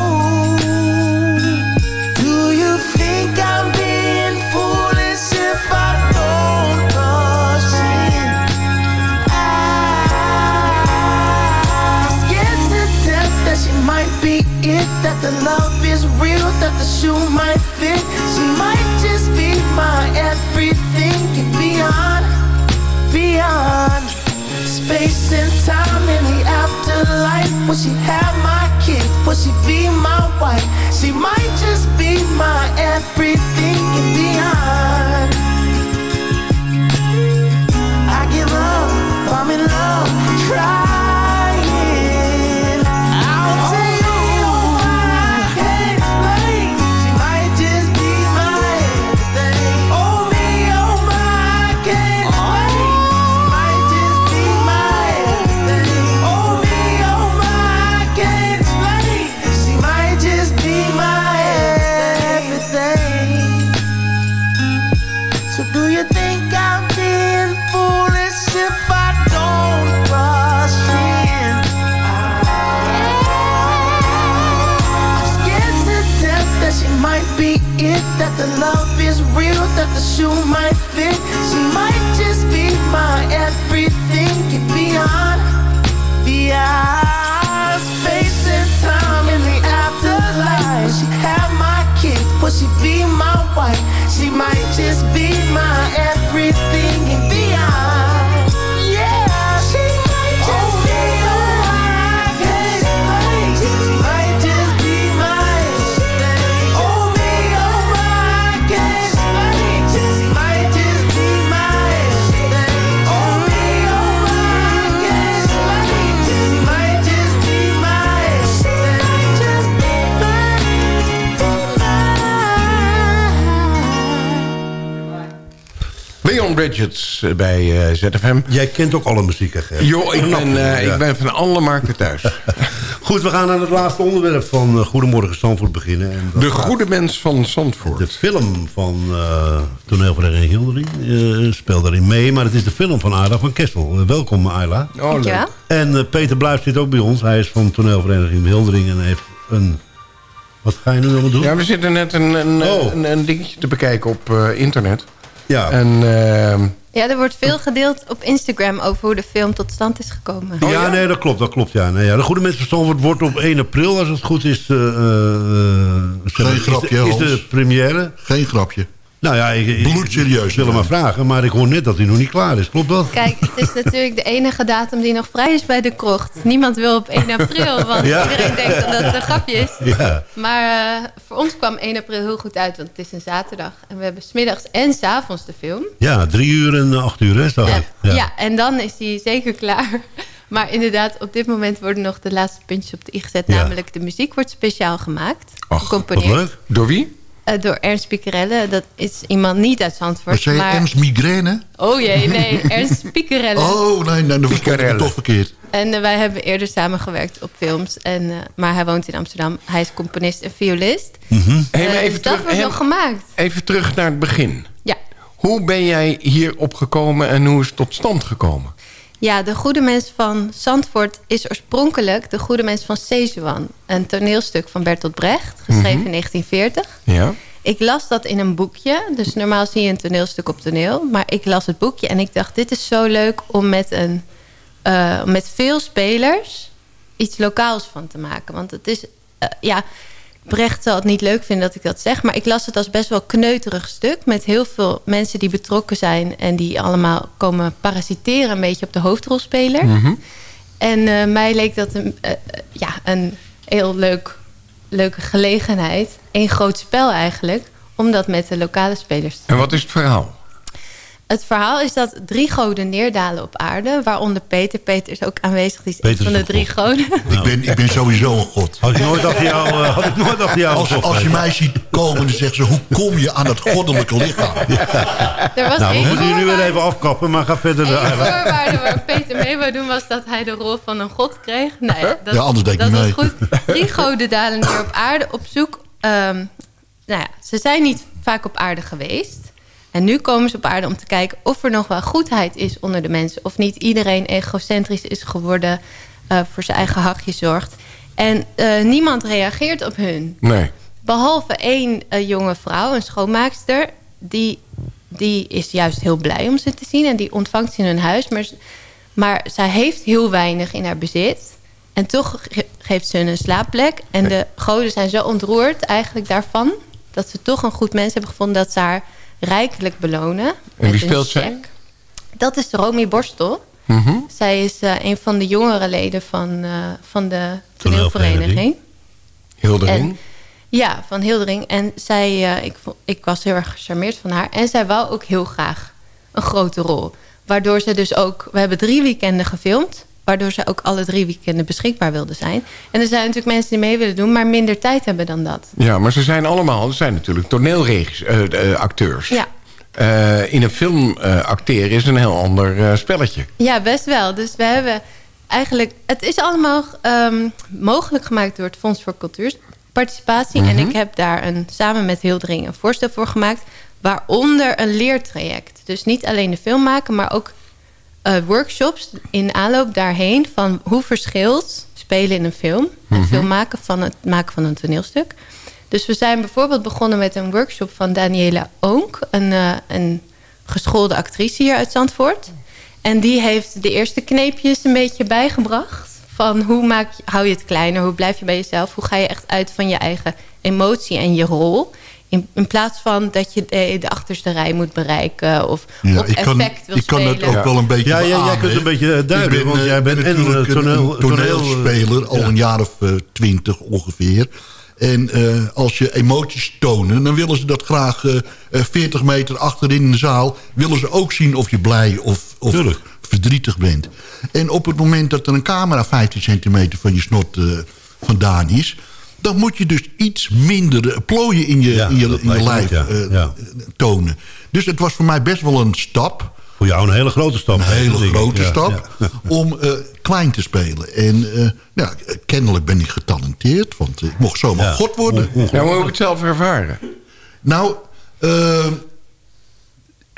Speaker 4: Eh, bij eh, ZFM.
Speaker 5: Jij kent ook alle muziek, hè?
Speaker 4: Jo, ik ben, eh,
Speaker 5: Ja.
Speaker 4: ik ben van alle markten thuis.
Speaker 5: Goed, we gaan aan het laatste onderwerp van eh, Goedemorgen Zandvoort beginnen. En
Speaker 4: De
Speaker 5: gaat-
Speaker 4: goede mens van Zandvoort.
Speaker 5: De film van eh toneelvereniging Hildering eh, speelt daarin mee. Maar het is de film van Ayla van Kessel. Welkom Ayla.
Speaker 4: Oh, leuk.
Speaker 5: En eh, Peter Bluis zit ook bij ons. Hij is van toneelvereniging Hildering en heeft een... Wat ga je nu allemaal doen?
Speaker 4: Ja, we zitten net een, een,
Speaker 5: Oh.
Speaker 4: een, een dingetje te bekijken op eh, internet.
Speaker 5: Ja.
Speaker 4: En ehm,
Speaker 9: Ja, er wordt veel gedeeld op Instagram over hoe de film tot stand is gekomen.
Speaker 5: ja, nee, dat klopt. Dat klopt ja. Nee, ja. De Goede Mensen van wordt op 1 april, als het goed is... eh, eh, maar, is de-
Speaker 10: grapje,
Speaker 5: Is de,
Speaker 10: Hans.
Speaker 5: première.
Speaker 10: Geen grapje.
Speaker 5: Nou ja, ik, ik,
Speaker 10: Bloedserieus,
Speaker 5: ik wil hem maar vragen. Maar ik hoor net dat hij nog niet klaar is. Klopt dat?
Speaker 9: Kijk, het is natuurlijk de enige datum die nog vrij is bij de krocht. Niemand wil op 1 april, want
Speaker 5: Ja.
Speaker 9: iedereen denkt dat het een grapje is.
Speaker 5: Ja.
Speaker 9: Maar eh, voor ons kwam 1 april heel goed uit, want het is een zaterdag. En we hebben smiddags en s avonds de film.
Speaker 5: Ja, drie uur en acht uur, hè,
Speaker 9: Ja,
Speaker 5: ik.
Speaker 9: ja. en dan is die zeker klaar. Maar inderdaad, op dit moment worden nog de laatste puntjes op de i gezet.
Speaker 5: Ja.
Speaker 9: Namelijk, de muziek wordt speciaal gemaakt.
Speaker 4: Ach. Wat
Speaker 5: leuk.
Speaker 4: door wie?
Speaker 9: Eh, door Ernst Piekerelle. Dat is iemand niet uit Zandvoort.
Speaker 10: Wat zei je,
Speaker 9: maar...
Speaker 10: Ems migraine?
Speaker 9: Oh jee, nee, Ernst Piekerelle.
Speaker 10: Oh, nee, nee, dan ik het toch verkeerd.
Speaker 9: En eh, wij hebben eerder samengewerkt op films. En, eh, maar hij woont in Amsterdam. Hij is componist en violist.
Speaker 4: Even,
Speaker 9: dus dat wordt nog gemaakt.
Speaker 4: even terug naar het begin.
Speaker 9: Ja.
Speaker 4: Hoe ben jij hierop gekomen en hoe is het tot stand gekomen?
Speaker 9: Ja, De Goede Mens van Zandvoort is oorspronkelijk De Goede Mens van Sezuan. Een toneelstuk van Bertolt Brecht, geschreven in 1940.
Speaker 4: Ja.
Speaker 9: Ik las dat in een boekje. Dus normaal zie je een toneelstuk op toneel. Maar ik las het boekje en ik dacht... dit is zo leuk om met, een, eh, met veel spelers iets lokaals van te maken. Want het is... eh, ja, Brecht zal het niet leuk vinden dat ik dat zeg... maar ik las het als best wel kneuterig stuk... met heel veel mensen die betrokken zijn... en die allemaal komen parasiteren een beetje op de hoofdrolspeler. En eh, mij leek dat een, eh, eh, ja, een heel leuk, leuke gelegenheid. Een groot spel eigenlijk. Om dat met de lokale spelers te
Speaker 4: En wat is het verhaal?
Speaker 9: Het verhaal is dat drie goden neerdalen op aarde. Waaronder Peter. Peter is ook aanwezig. Die is
Speaker 5: Peter
Speaker 9: een van
Speaker 5: is
Speaker 9: de drie goden.
Speaker 10: Ik, ben, ik ben sowieso een god.
Speaker 5: Had ik nooit achter jou, eh, had ik nooit achter jou
Speaker 10: Als,
Speaker 5: gezocht,
Speaker 10: als je mij ziet komen, dan zegt ze... hoe kom je aan het goddelijke lichaam?
Speaker 9: Er was
Speaker 5: Nou, we moeten je nu weer even afkappen, maar ga verder. eh,
Speaker 9: voorwaarde waar Peter mee wou doen... was dat hij de rol van een god kreeg. Nee, dat,
Speaker 10: Ja, anders ik niet mee.
Speaker 9: goed. Drie goden dalen neer op aarde op zoek... ehm, nou ja, ze zijn niet vaak op aarde geweest... En nu komen ze op aarde om te kijken of er nog wel goedheid is onder de mensen. Of niet iedereen egocentrisch is geworden, eh, voor zijn eigen hachje zorgt. En eh, niemand reageert op hun.
Speaker 4: Nee.
Speaker 9: Behalve één eh, jonge vrouw, een schoonmaakster. Die, die is juist heel blij om ze te zien. En die ontvangt ze in hun huis. Maar, maar zij heeft heel weinig in haar bezit. En toch ge- geeft ze hun een slaapplek. En de goden zijn zo ontroerd eigenlijk daarvan... dat ze toch een goed mens hebben gevonden... dat ze haar rijkelijk belonen.
Speaker 4: En
Speaker 9: met
Speaker 4: wie
Speaker 9: een
Speaker 4: speelt zij?
Speaker 9: Dat is Romy Borstel.
Speaker 4: Mhm.
Speaker 9: Zij is eh, een van de jongere leden van, eh, van de
Speaker 5: Toneelvereniging.
Speaker 4: Hildering.
Speaker 9: En, ja, van Hildering. En zij, eh, ik, ik was heel erg gecharmeerd van haar. En zij wou ook heel graag een grote rol. Waardoor ze dus ook... We hebben drie weekenden gefilmd. Waardoor ze ook alle drie weekenden beschikbaar wilde zijn. En er zijn natuurlijk mensen die mee willen doen... maar minder tijd hebben dan dat.
Speaker 4: Ja, maar ze zijn allemaal, ze zijn natuurlijk toneelacteurs.
Speaker 9: Ja,
Speaker 4: Eh, in een film eh, acteren is een heel ander eh, spelletje.
Speaker 9: Ja, best wel. Dus we hebben eigenlijk... Het is allemaal ehm, mogelijk gemaakt door het Fonds voor Cultuurparticipatie. En ik heb daar een, samen met Hildering een voorstel voor gemaakt. Waaronder een leertraject. Dus niet alleen de film maken, maar ook eh, workshops in aanloop daarheen. Van hoe verschilt spelen in een film. En film maken van het maken van een toneelstuk. Dus we zijn bijvoorbeeld begonnen met een workshop van Daniela Oonk. Een, eh, een geschoolde actrice hier uit Zandvoort. En die heeft de eerste kneepjes een beetje bijgebracht. Van hoe maak, hou je het kleiner, hoe blijf je bij jezelf... hoe ga je echt uit van je eigen emotie en je rol... In, in plaats van dat je de, de achterste rij moet bereiken... of
Speaker 10: Ja,
Speaker 9: op
Speaker 10: ik kan,
Speaker 9: effect wil
Speaker 10: ik kan
Speaker 9: spelen.
Speaker 10: dat ook wel een beetje
Speaker 5: Ja, ja, jij kunt een beetje, duiden,
Speaker 10: ben,
Speaker 5: want
Speaker 10: eh,
Speaker 5: jij bent
Speaker 10: ben
Speaker 5: en,
Speaker 10: natuurlijk
Speaker 5: toneel-
Speaker 10: een toneelspeler, al
Speaker 5: ja.
Speaker 10: een jaar of eh, twintig ongeveer. En eh, als je emoties tonen, dan willen ze dat graag eh, eh, 40 meter achterin in de zaal... willen ze ook zien of je blij of, of verdrietig bent. En op het moment dat er een camera 15 centimeter van je snot eh, vandaan is... dan moet je dus iets minder plooien in je,
Speaker 5: Ja,
Speaker 10: in je, in je lijf
Speaker 5: ja.
Speaker 10: eh,
Speaker 5: Ja.
Speaker 10: tonen. Dus het was voor mij best wel een stap...
Speaker 5: Voor jou een hele grote stap.
Speaker 10: Een hele grote
Speaker 5: Ja,
Speaker 10: stap
Speaker 5: ja.
Speaker 10: om eh, klein te spelen. En eh, ja, kennelijk ben ik getalenteerd, want ik mocht zomaar
Speaker 5: Ja.
Speaker 10: God worden.
Speaker 4: Hoe heb ik het zelf ervaren?
Speaker 10: Nou, eh,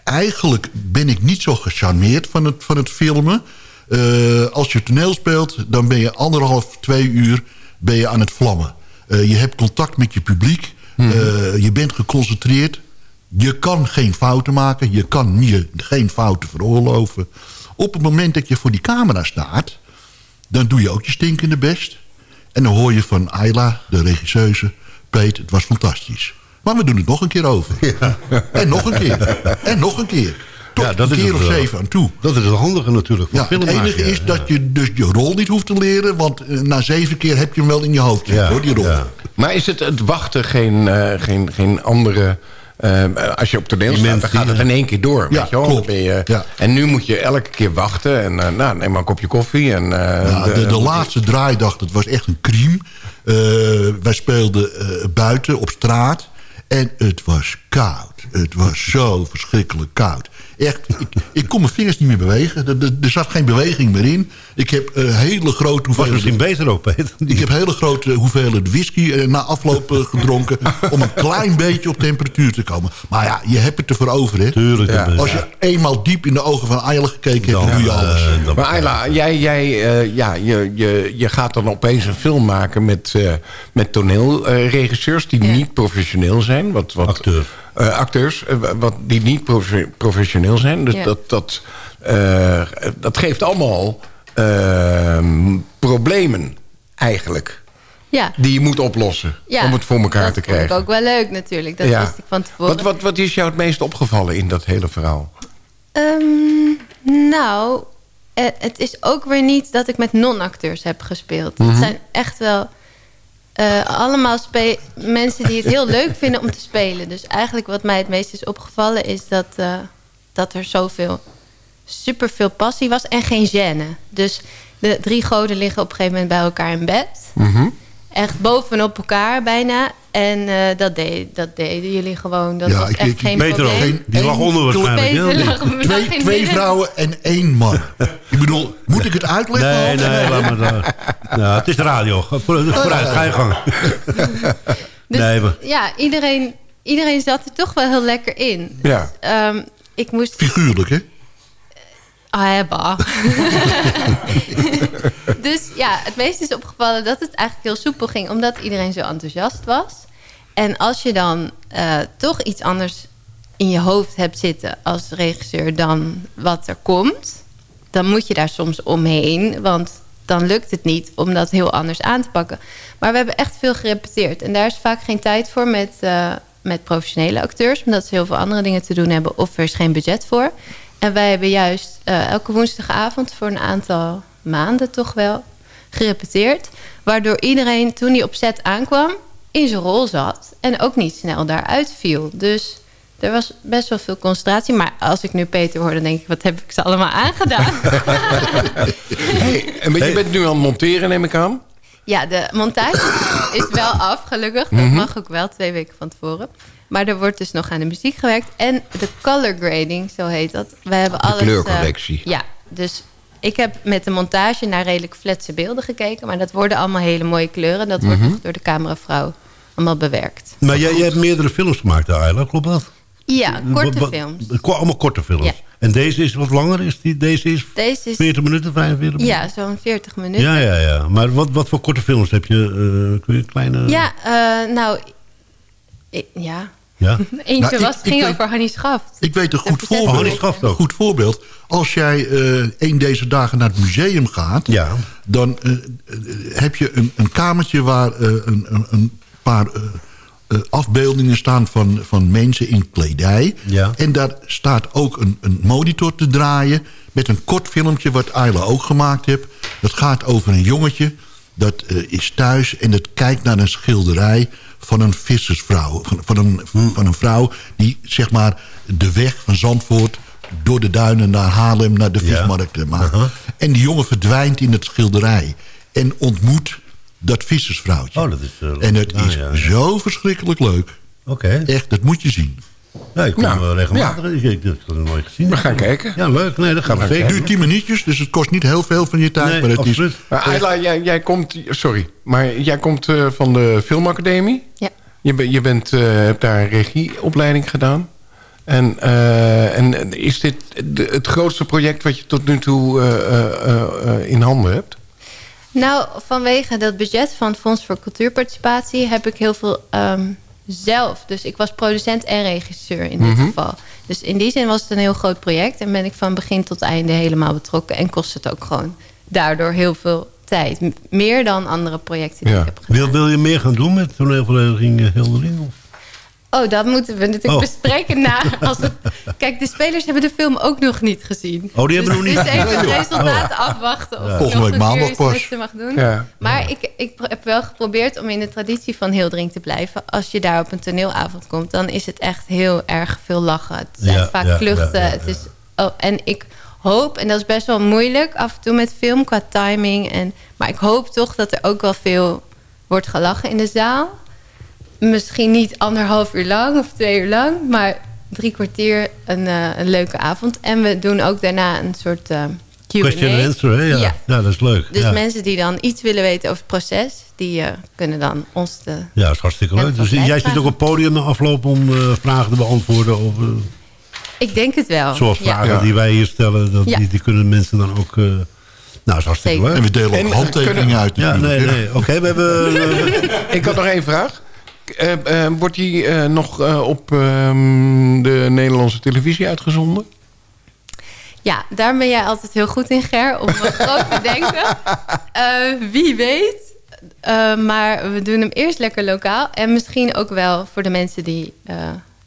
Speaker 10: eigenlijk ben ik niet zo gecharmeerd van het, van het filmen. Eh, als je toneel speelt, dan ben je anderhalf, twee uur ben je aan het vlammen. Eh, je hebt contact met je publiek.
Speaker 5: Mhm.
Speaker 10: Eh, je bent geconcentreerd. Je kan geen fouten maken. Je kan je geen fouten veroorloven. Op het moment dat je voor die camera staat... dan doe je ook je stinkende best. En dan hoor je van Ayla, de regisseuse... Peet, het was fantastisch. Maar we doen het nog een keer over. En nog een keer. En nog een keer. Tot
Speaker 5: Ja, dat
Speaker 10: een
Speaker 5: is
Speaker 10: keer of zeven aan toe.
Speaker 5: Dat is het handige natuurlijk. Voor
Speaker 10: Ja, het enige
Speaker 5: ja.
Speaker 10: is dat je dus je rol niet hoeft te leren... want eh, na zeven keer heb je hem wel in je hoofd zitten,
Speaker 5: Ja,
Speaker 10: hoor, die rol.
Speaker 5: ja.
Speaker 4: Maar is het het wachten geen, eh, geen, geen andere... eh, als je op toneel staat, dan gaat het in één keer door.
Speaker 10: Ja,
Speaker 4: weet je wel?
Speaker 10: klopt.
Speaker 4: Je,
Speaker 10: Ja.
Speaker 4: En nu moet je elke keer wachten. En nou, neem maar een kopje koffie. En,
Speaker 10: Ja, de, de laatste draaidag, dat was echt een crime. Wij speelden buiten op straat. En het was koud. Het was zo verschrikkelijk koud. Echt, ik, ik kon mijn vingers niet meer bewegen. Er, er, er zat geen beweging meer in. Ik heb een hele grote
Speaker 5: was misschien
Speaker 10: hoeveelheid...
Speaker 5: beter ook, Peter.
Speaker 10: Ik heb hele grote hoeveelheden whisky eh, na afloop eh, gedronken... om een klein beetje op temperatuur te komen. Maar ja, je hebt het ervoor over, hè?
Speaker 5: Tuurlijk.
Speaker 4: Ja.
Speaker 10: Als je eenmaal diep in de ogen van Ayla gekeken hebt, dan doe je
Speaker 5: eh,
Speaker 10: alles.
Speaker 5: dan-
Speaker 4: Maar Ayla, jij, jij, eh, ja, je, je, je gaat dan opeens een film maken met, eh met toneelregisseurs... die
Speaker 9: Ja.
Speaker 4: niet professioneel zijn. Wat, wat,
Speaker 5: Acteur.
Speaker 4: Eh, acteurs, eh, wat, die niet profe- professioneel zijn. Dus
Speaker 9: Ja.
Speaker 4: dat, dat, eh, dat geeft allemaal ehm, problemen, eigenlijk.
Speaker 9: Ja,
Speaker 4: Die je moet oplossen
Speaker 9: ja,
Speaker 4: om het voor elkaar
Speaker 9: dat
Speaker 4: te
Speaker 9: vond
Speaker 4: krijgen.
Speaker 9: ik ook wel leuk natuurlijk. Dat
Speaker 4: Ja.
Speaker 9: wist ik van tevoren.
Speaker 4: Wat, wat, wat is jou het meest opgevallen in dat hele verhaal?
Speaker 9: Ehm, nou, het is ook weer niet dat ik met non-acteurs heb gespeeld.
Speaker 4: Mhm.
Speaker 9: Het zijn echt wel eh, allemaal mensen die het heel leuk vinden om te spelen. Dus eigenlijk wat mij het meest is opgevallen is dat, eh, dat er zoveel, superveel passie was en geen gêne. Dus de drie goden liggen op een gegeven moment bij elkaar in bed.
Speaker 4: Mhm.
Speaker 9: Echt bovenop elkaar bijna. En eh, dat, deed, dat deden jullie gewoon. Dat
Speaker 10: Ja,
Speaker 9: was
Speaker 10: ik-
Speaker 9: echt
Speaker 10: ik-
Speaker 9: geen
Speaker 5: Peter al,
Speaker 9: probleem.
Speaker 5: die lag onder waarschijnlijk.
Speaker 10: Twee, twee vrouwen en één man. Ik bedoel, moet ik het uitleggen?
Speaker 5: Nee, nee, laat maar. Nou, het is de radio. Vooruit, ga je gang.
Speaker 9: Dus
Speaker 5: Nee, maar-
Speaker 9: ja, iedereen, iedereen zat er toch wel heel lekker in.
Speaker 4: Ja.
Speaker 9: Dus, ehm, ik moest...
Speaker 10: Figuurlijk, hè?
Speaker 9: Ah, ja, bah. dus ja, het meest is opgevallen dat het eigenlijk heel soepel ging... omdat iedereen zo enthousiast was. En als je dan eh, toch iets anders in je hoofd hebt zitten als regisseur... dan wat er komt, dan moet je daar soms omheen. Want dan lukt het niet om dat heel anders aan te pakken. Maar we hebben echt veel gerepeteerd. En daar is vaak geen tijd voor met, eh, met professionele acteurs... omdat ze heel veel andere dingen te doen hebben... of er is geen budget voor... En wij hebben juist eh, elke woensdagavond voor een aantal maanden toch wel gerepeteerd. Waardoor iedereen toen hij op set aankwam in zijn rol zat. En ook niet snel daaruit viel. Dus er was best wel veel concentratie. Maar als ik nu Peter hoor, dan denk ik... wat heb ik ze allemaal aangedaan?
Speaker 4: Hey, en je bent nu aan het monteren, neem ik aan?
Speaker 9: ja, de montage is wel af, gelukkig. Dat mag ook wel, twee weken van tevoren. Maar er wordt dus nog aan de muziek gewerkt. En de color grading, zo heet dat. We hebben
Speaker 4: De
Speaker 9: alles, eh,
Speaker 4: kleurcorrectie.
Speaker 9: ja, dus ik heb met de montage naar redelijk fletse beelden gekeken. Maar dat worden allemaal hele mooie kleuren. Dat wordt nog door de cameravrouw allemaal bewerkt.
Speaker 5: Maar jij, jij hebt meerdere films gemaakt, Ayla, klopt dat?
Speaker 9: Ja, korte
Speaker 5: Wat- wat-
Speaker 9: films.
Speaker 5: Allemaal korte films.
Speaker 9: Ja.
Speaker 5: En deze is wat langer? Is die, deze is
Speaker 9: Deze is
Speaker 5: 40 minuten, 45 minuten?
Speaker 9: ja, zo'n 40 minuten.
Speaker 5: Ja, ja, ja. Maar wat, wat voor korte films heb je? eh kun je een kleine...
Speaker 9: Ja, eh, nou, ik- ja.
Speaker 5: Ja?
Speaker 9: Eentje
Speaker 10: Nou,
Speaker 9: was,
Speaker 10: ik
Speaker 9: ging
Speaker 10: weet-
Speaker 9: over Hannie Schaft.
Speaker 10: Ik weet een goed
Speaker 5: Oh,
Speaker 10: voorbeeld.
Speaker 5: schaft
Speaker 10: Een
Speaker 5: ook.
Speaker 10: goed voorbeeld. Als jij eh een deze dagen naar het museum gaat...
Speaker 5: Ja.
Speaker 10: dan eh, eh, heb je een, een kamertje waar eh, een, een, een paar eh, eh, afbeeldingen staan van, van mensen in kledij.
Speaker 5: Ja.
Speaker 10: En daar staat ook een, een monitor te draaien... met een kort filmpje wat Ayla ook gemaakt heeft. Dat gaat over een jongetje dat eh, is thuis en dat kijkt naar een schilderij van een vissersvrouw. Van, van, een, van een vrouw die zeg maar de weg van Zandvoort door de duinen naar Haarlem naar de
Speaker 5: Ja.
Speaker 10: vismarkt maakt.
Speaker 5: Aha.
Speaker 10: En die jongen verdwijnt in het schilderij en ontmoet dat vissersvrouwtje.
Speaker 5: Oh, dat is... eh,
Speaker 10: en het
Speaker 5: nou,
Speaker 10: is
Speaker 5: ja, ja.
Speaker 10: zo verschrikkelijk leuk.
Speaker 5: Oké.
Speaker 10: Echt, dat moet je zien.
Speaker 5: Ja, ik kom
Speaker 4: Nou,
Speaker 5: eh, regelmatig. Ik, ik, ik heb het nooit gezien.
Speaker 4: We gaan kijken.
Speaker 5: Ja, leuk. Nee, dat gaan we
Speaker 10: Het duurt 10 minuutjes, dus het kost niet heel veel van je tijd.
Speaker 5: Nee,
Speaker 10: maar het
Speaker 5: absoluut.
Speaker 10: is
Speaker 4: Maar Ayla, jij, jij komt... Sorry, maar jij komt eh, van de filmacademie.
Speaker 9: Ja.
Speaker 4: Je, ben- je bent, eh, hebt daar een regieopleiding gedaan. En, eh, en is dit de- het grootste project wat je tot nu toe eh, eh, eh, eh, in handen hebt?
Speaker 9: Nou, vanwege dat budget van het Fonds voor Cultuurparticipatie... heb ik heel veel ehm, zelf. Dus ik was producent en regisseur in dit
Speaker 4: Mhm.
Speaker 9: geval. Dus in die zin was het een heel groot project. En ben ik van begin tot einde helemaal betrokken. En kost het ook gewoon daardoor heel veel tijd. Meer dan andere projecten die
Speaker 4: Ja.
Speaker 9: ik heb gedaan.
Speaker 5: Wil, wil je meer gaan doen met toneelvereniging eh, Hildering? Of?
Speaker 9: Oh, dat moeten we natuurlijk
Speaker 5: Oh.
Speaker 9: bespreken na. Als het, kijk, de spelers hebben de film ook nog niet gezien.
Speaker 5: Oh, die hebben
Speaker 9: dus
Speaker 5: nog niet
Speaker 9: Het is even
Speaker 5: gezien.
Speaker 9: het resultaat afwachten. Of
Speaker 5: Ja.
Speaker 9: ik
Speaker 10: Volgende week maandag pas.
Speaker 9: mag doen.
Speaker 4: Ja.
Speaker 9: Maar ik, ik heb wel geprobeerd om in de traditie van Hildering te blijven. Als je daar op een toneelavond komt, dan is het echt heel erg veel lachen. Het zijn
Speaker 5: Ja,
Speaker 9: vaak
Speaker 5: ja,
Speaker 9: kluchten.
Speaker 5: ja, ja,
Speaker 9: Het is, oh, en ik hoop, en dat is best wel moeilijk af en toe met film qua timing. En, maar ik hoop toch dat er ook wel veel wordt gelachen in de zaal. Misschien niet anderhalf uur lang of twee uur lang, maar drie kwartier een, eh, een leuke avond. En we doen ook daarna een soort eh Q&A.
Speaker 5: Question and answer, hè? Ja.
Speaker 9: Ja.
Speaker 5: ja. dat is leuk.
Speaker 9: Dus
Speaker 5: ja.
Speaker 9: mensen die dan iets willen weten over het proces... die eh, kunnen dan ons de...
Speaker 5: Ja, dat is hartstikke leuk. Dus jij zit ook op het podium na afloop om eh, vragen te beantwoorden. Of,
Speaker 9: Ik denk het wel.
Speaker 5: zoals vragen
Speaker 4: Ja.
Speaker 5: die wij hier stellen, dat,
Speaker 9: Ja.
Speaker 5: die, die kunnen mensen dan ook... eh, nou, dat is hartstikke
Speaker 9: Zeker.
Speaker 10: En
Speaker 5: leuk.
Speaker 10: we delen ook
Speaker 4: En,
Speaker 10: handtekeningen uit.
Speaker 5: Ja, nee, nee. Oké, we hebben...
Speaker 4: Ik had nog één vraag. Eh, eh, wordt die eh, nog op ehm, de Nederlandse televisie uitgezonden?
Speaker 9: Ja, daar ben jij altijd heel goed in, Ger. Om groot te denken. Wie weet. Maar we doen hem eerst lekker lokaal. En misschien ook wel voor de mensen die...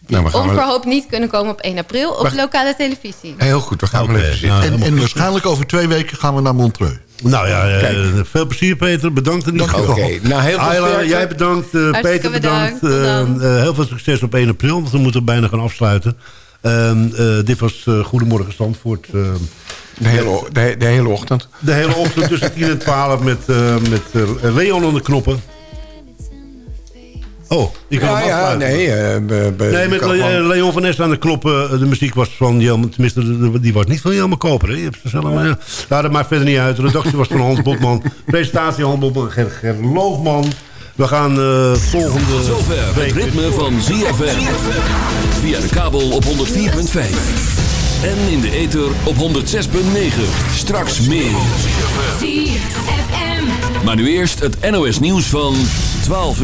Speaker 9: die
Speaker 4: Nou, we
Speaker 9: onverhoopt niet kunnen komen op 1 april... op lokale televisie.
Speaker 4: Heel goed, we gaan wel even zitten.
Speaker 5: nou,
Speaker 10: En,
Speaker 5: helemaal
Speaker 10: en waarschijnlijk over twee weken gaan we naar Montreux.
Speaker 5: Nou ja, eh,
Speaker 4: Kijk.
Speaker 5: veel plezier Peter. Bedankt in ieder geval.
Speaker 4: nou heel veel
Speaker 5: Ayla, jij bedankt. eh, Peter bedankt. Eh, heel veel succes op 1 april, want we moeten bijna gaan afsluiten. Ehm, eh, dit was eh, Goedemorgen Zandvoort. Ehm,
Speaker 4: De hele, de, de hele ochtend.
Speaker 5: de hele ochtend tussen 10 en 12 met, eh, met Leon aan de knoppen. Oh, ik kan
Speaker 4: Ja,
Speaker 5: hem
Speaker 4: ja, nee. eh, we-
Speaker 5: Nee, met
Speaker 4: kan
Speaker 5: Le-
Speaker 4: gewoon-
Speaker 5: eh, Leon van Nes aan de knoppen. eh, De muziek was van Jelme, tenminste, die was niet van Jelme Koper. Hè? Je hebt ze zelf, maar, ja. Nou, dat maakt verder niet uit. De redactie was van Hans Botman. Presentatie Hans Botman, Ger, Ger Loogman. We gaan eh, volgende
Speaker 2: Zover
Speaker 5: week...
Speaker 2: het ritme van ZFM. Via de kabel op 104.5. En in de ether op 106.9. Straks meer. Maar nu eerst het NOS nieuws van 12 uur.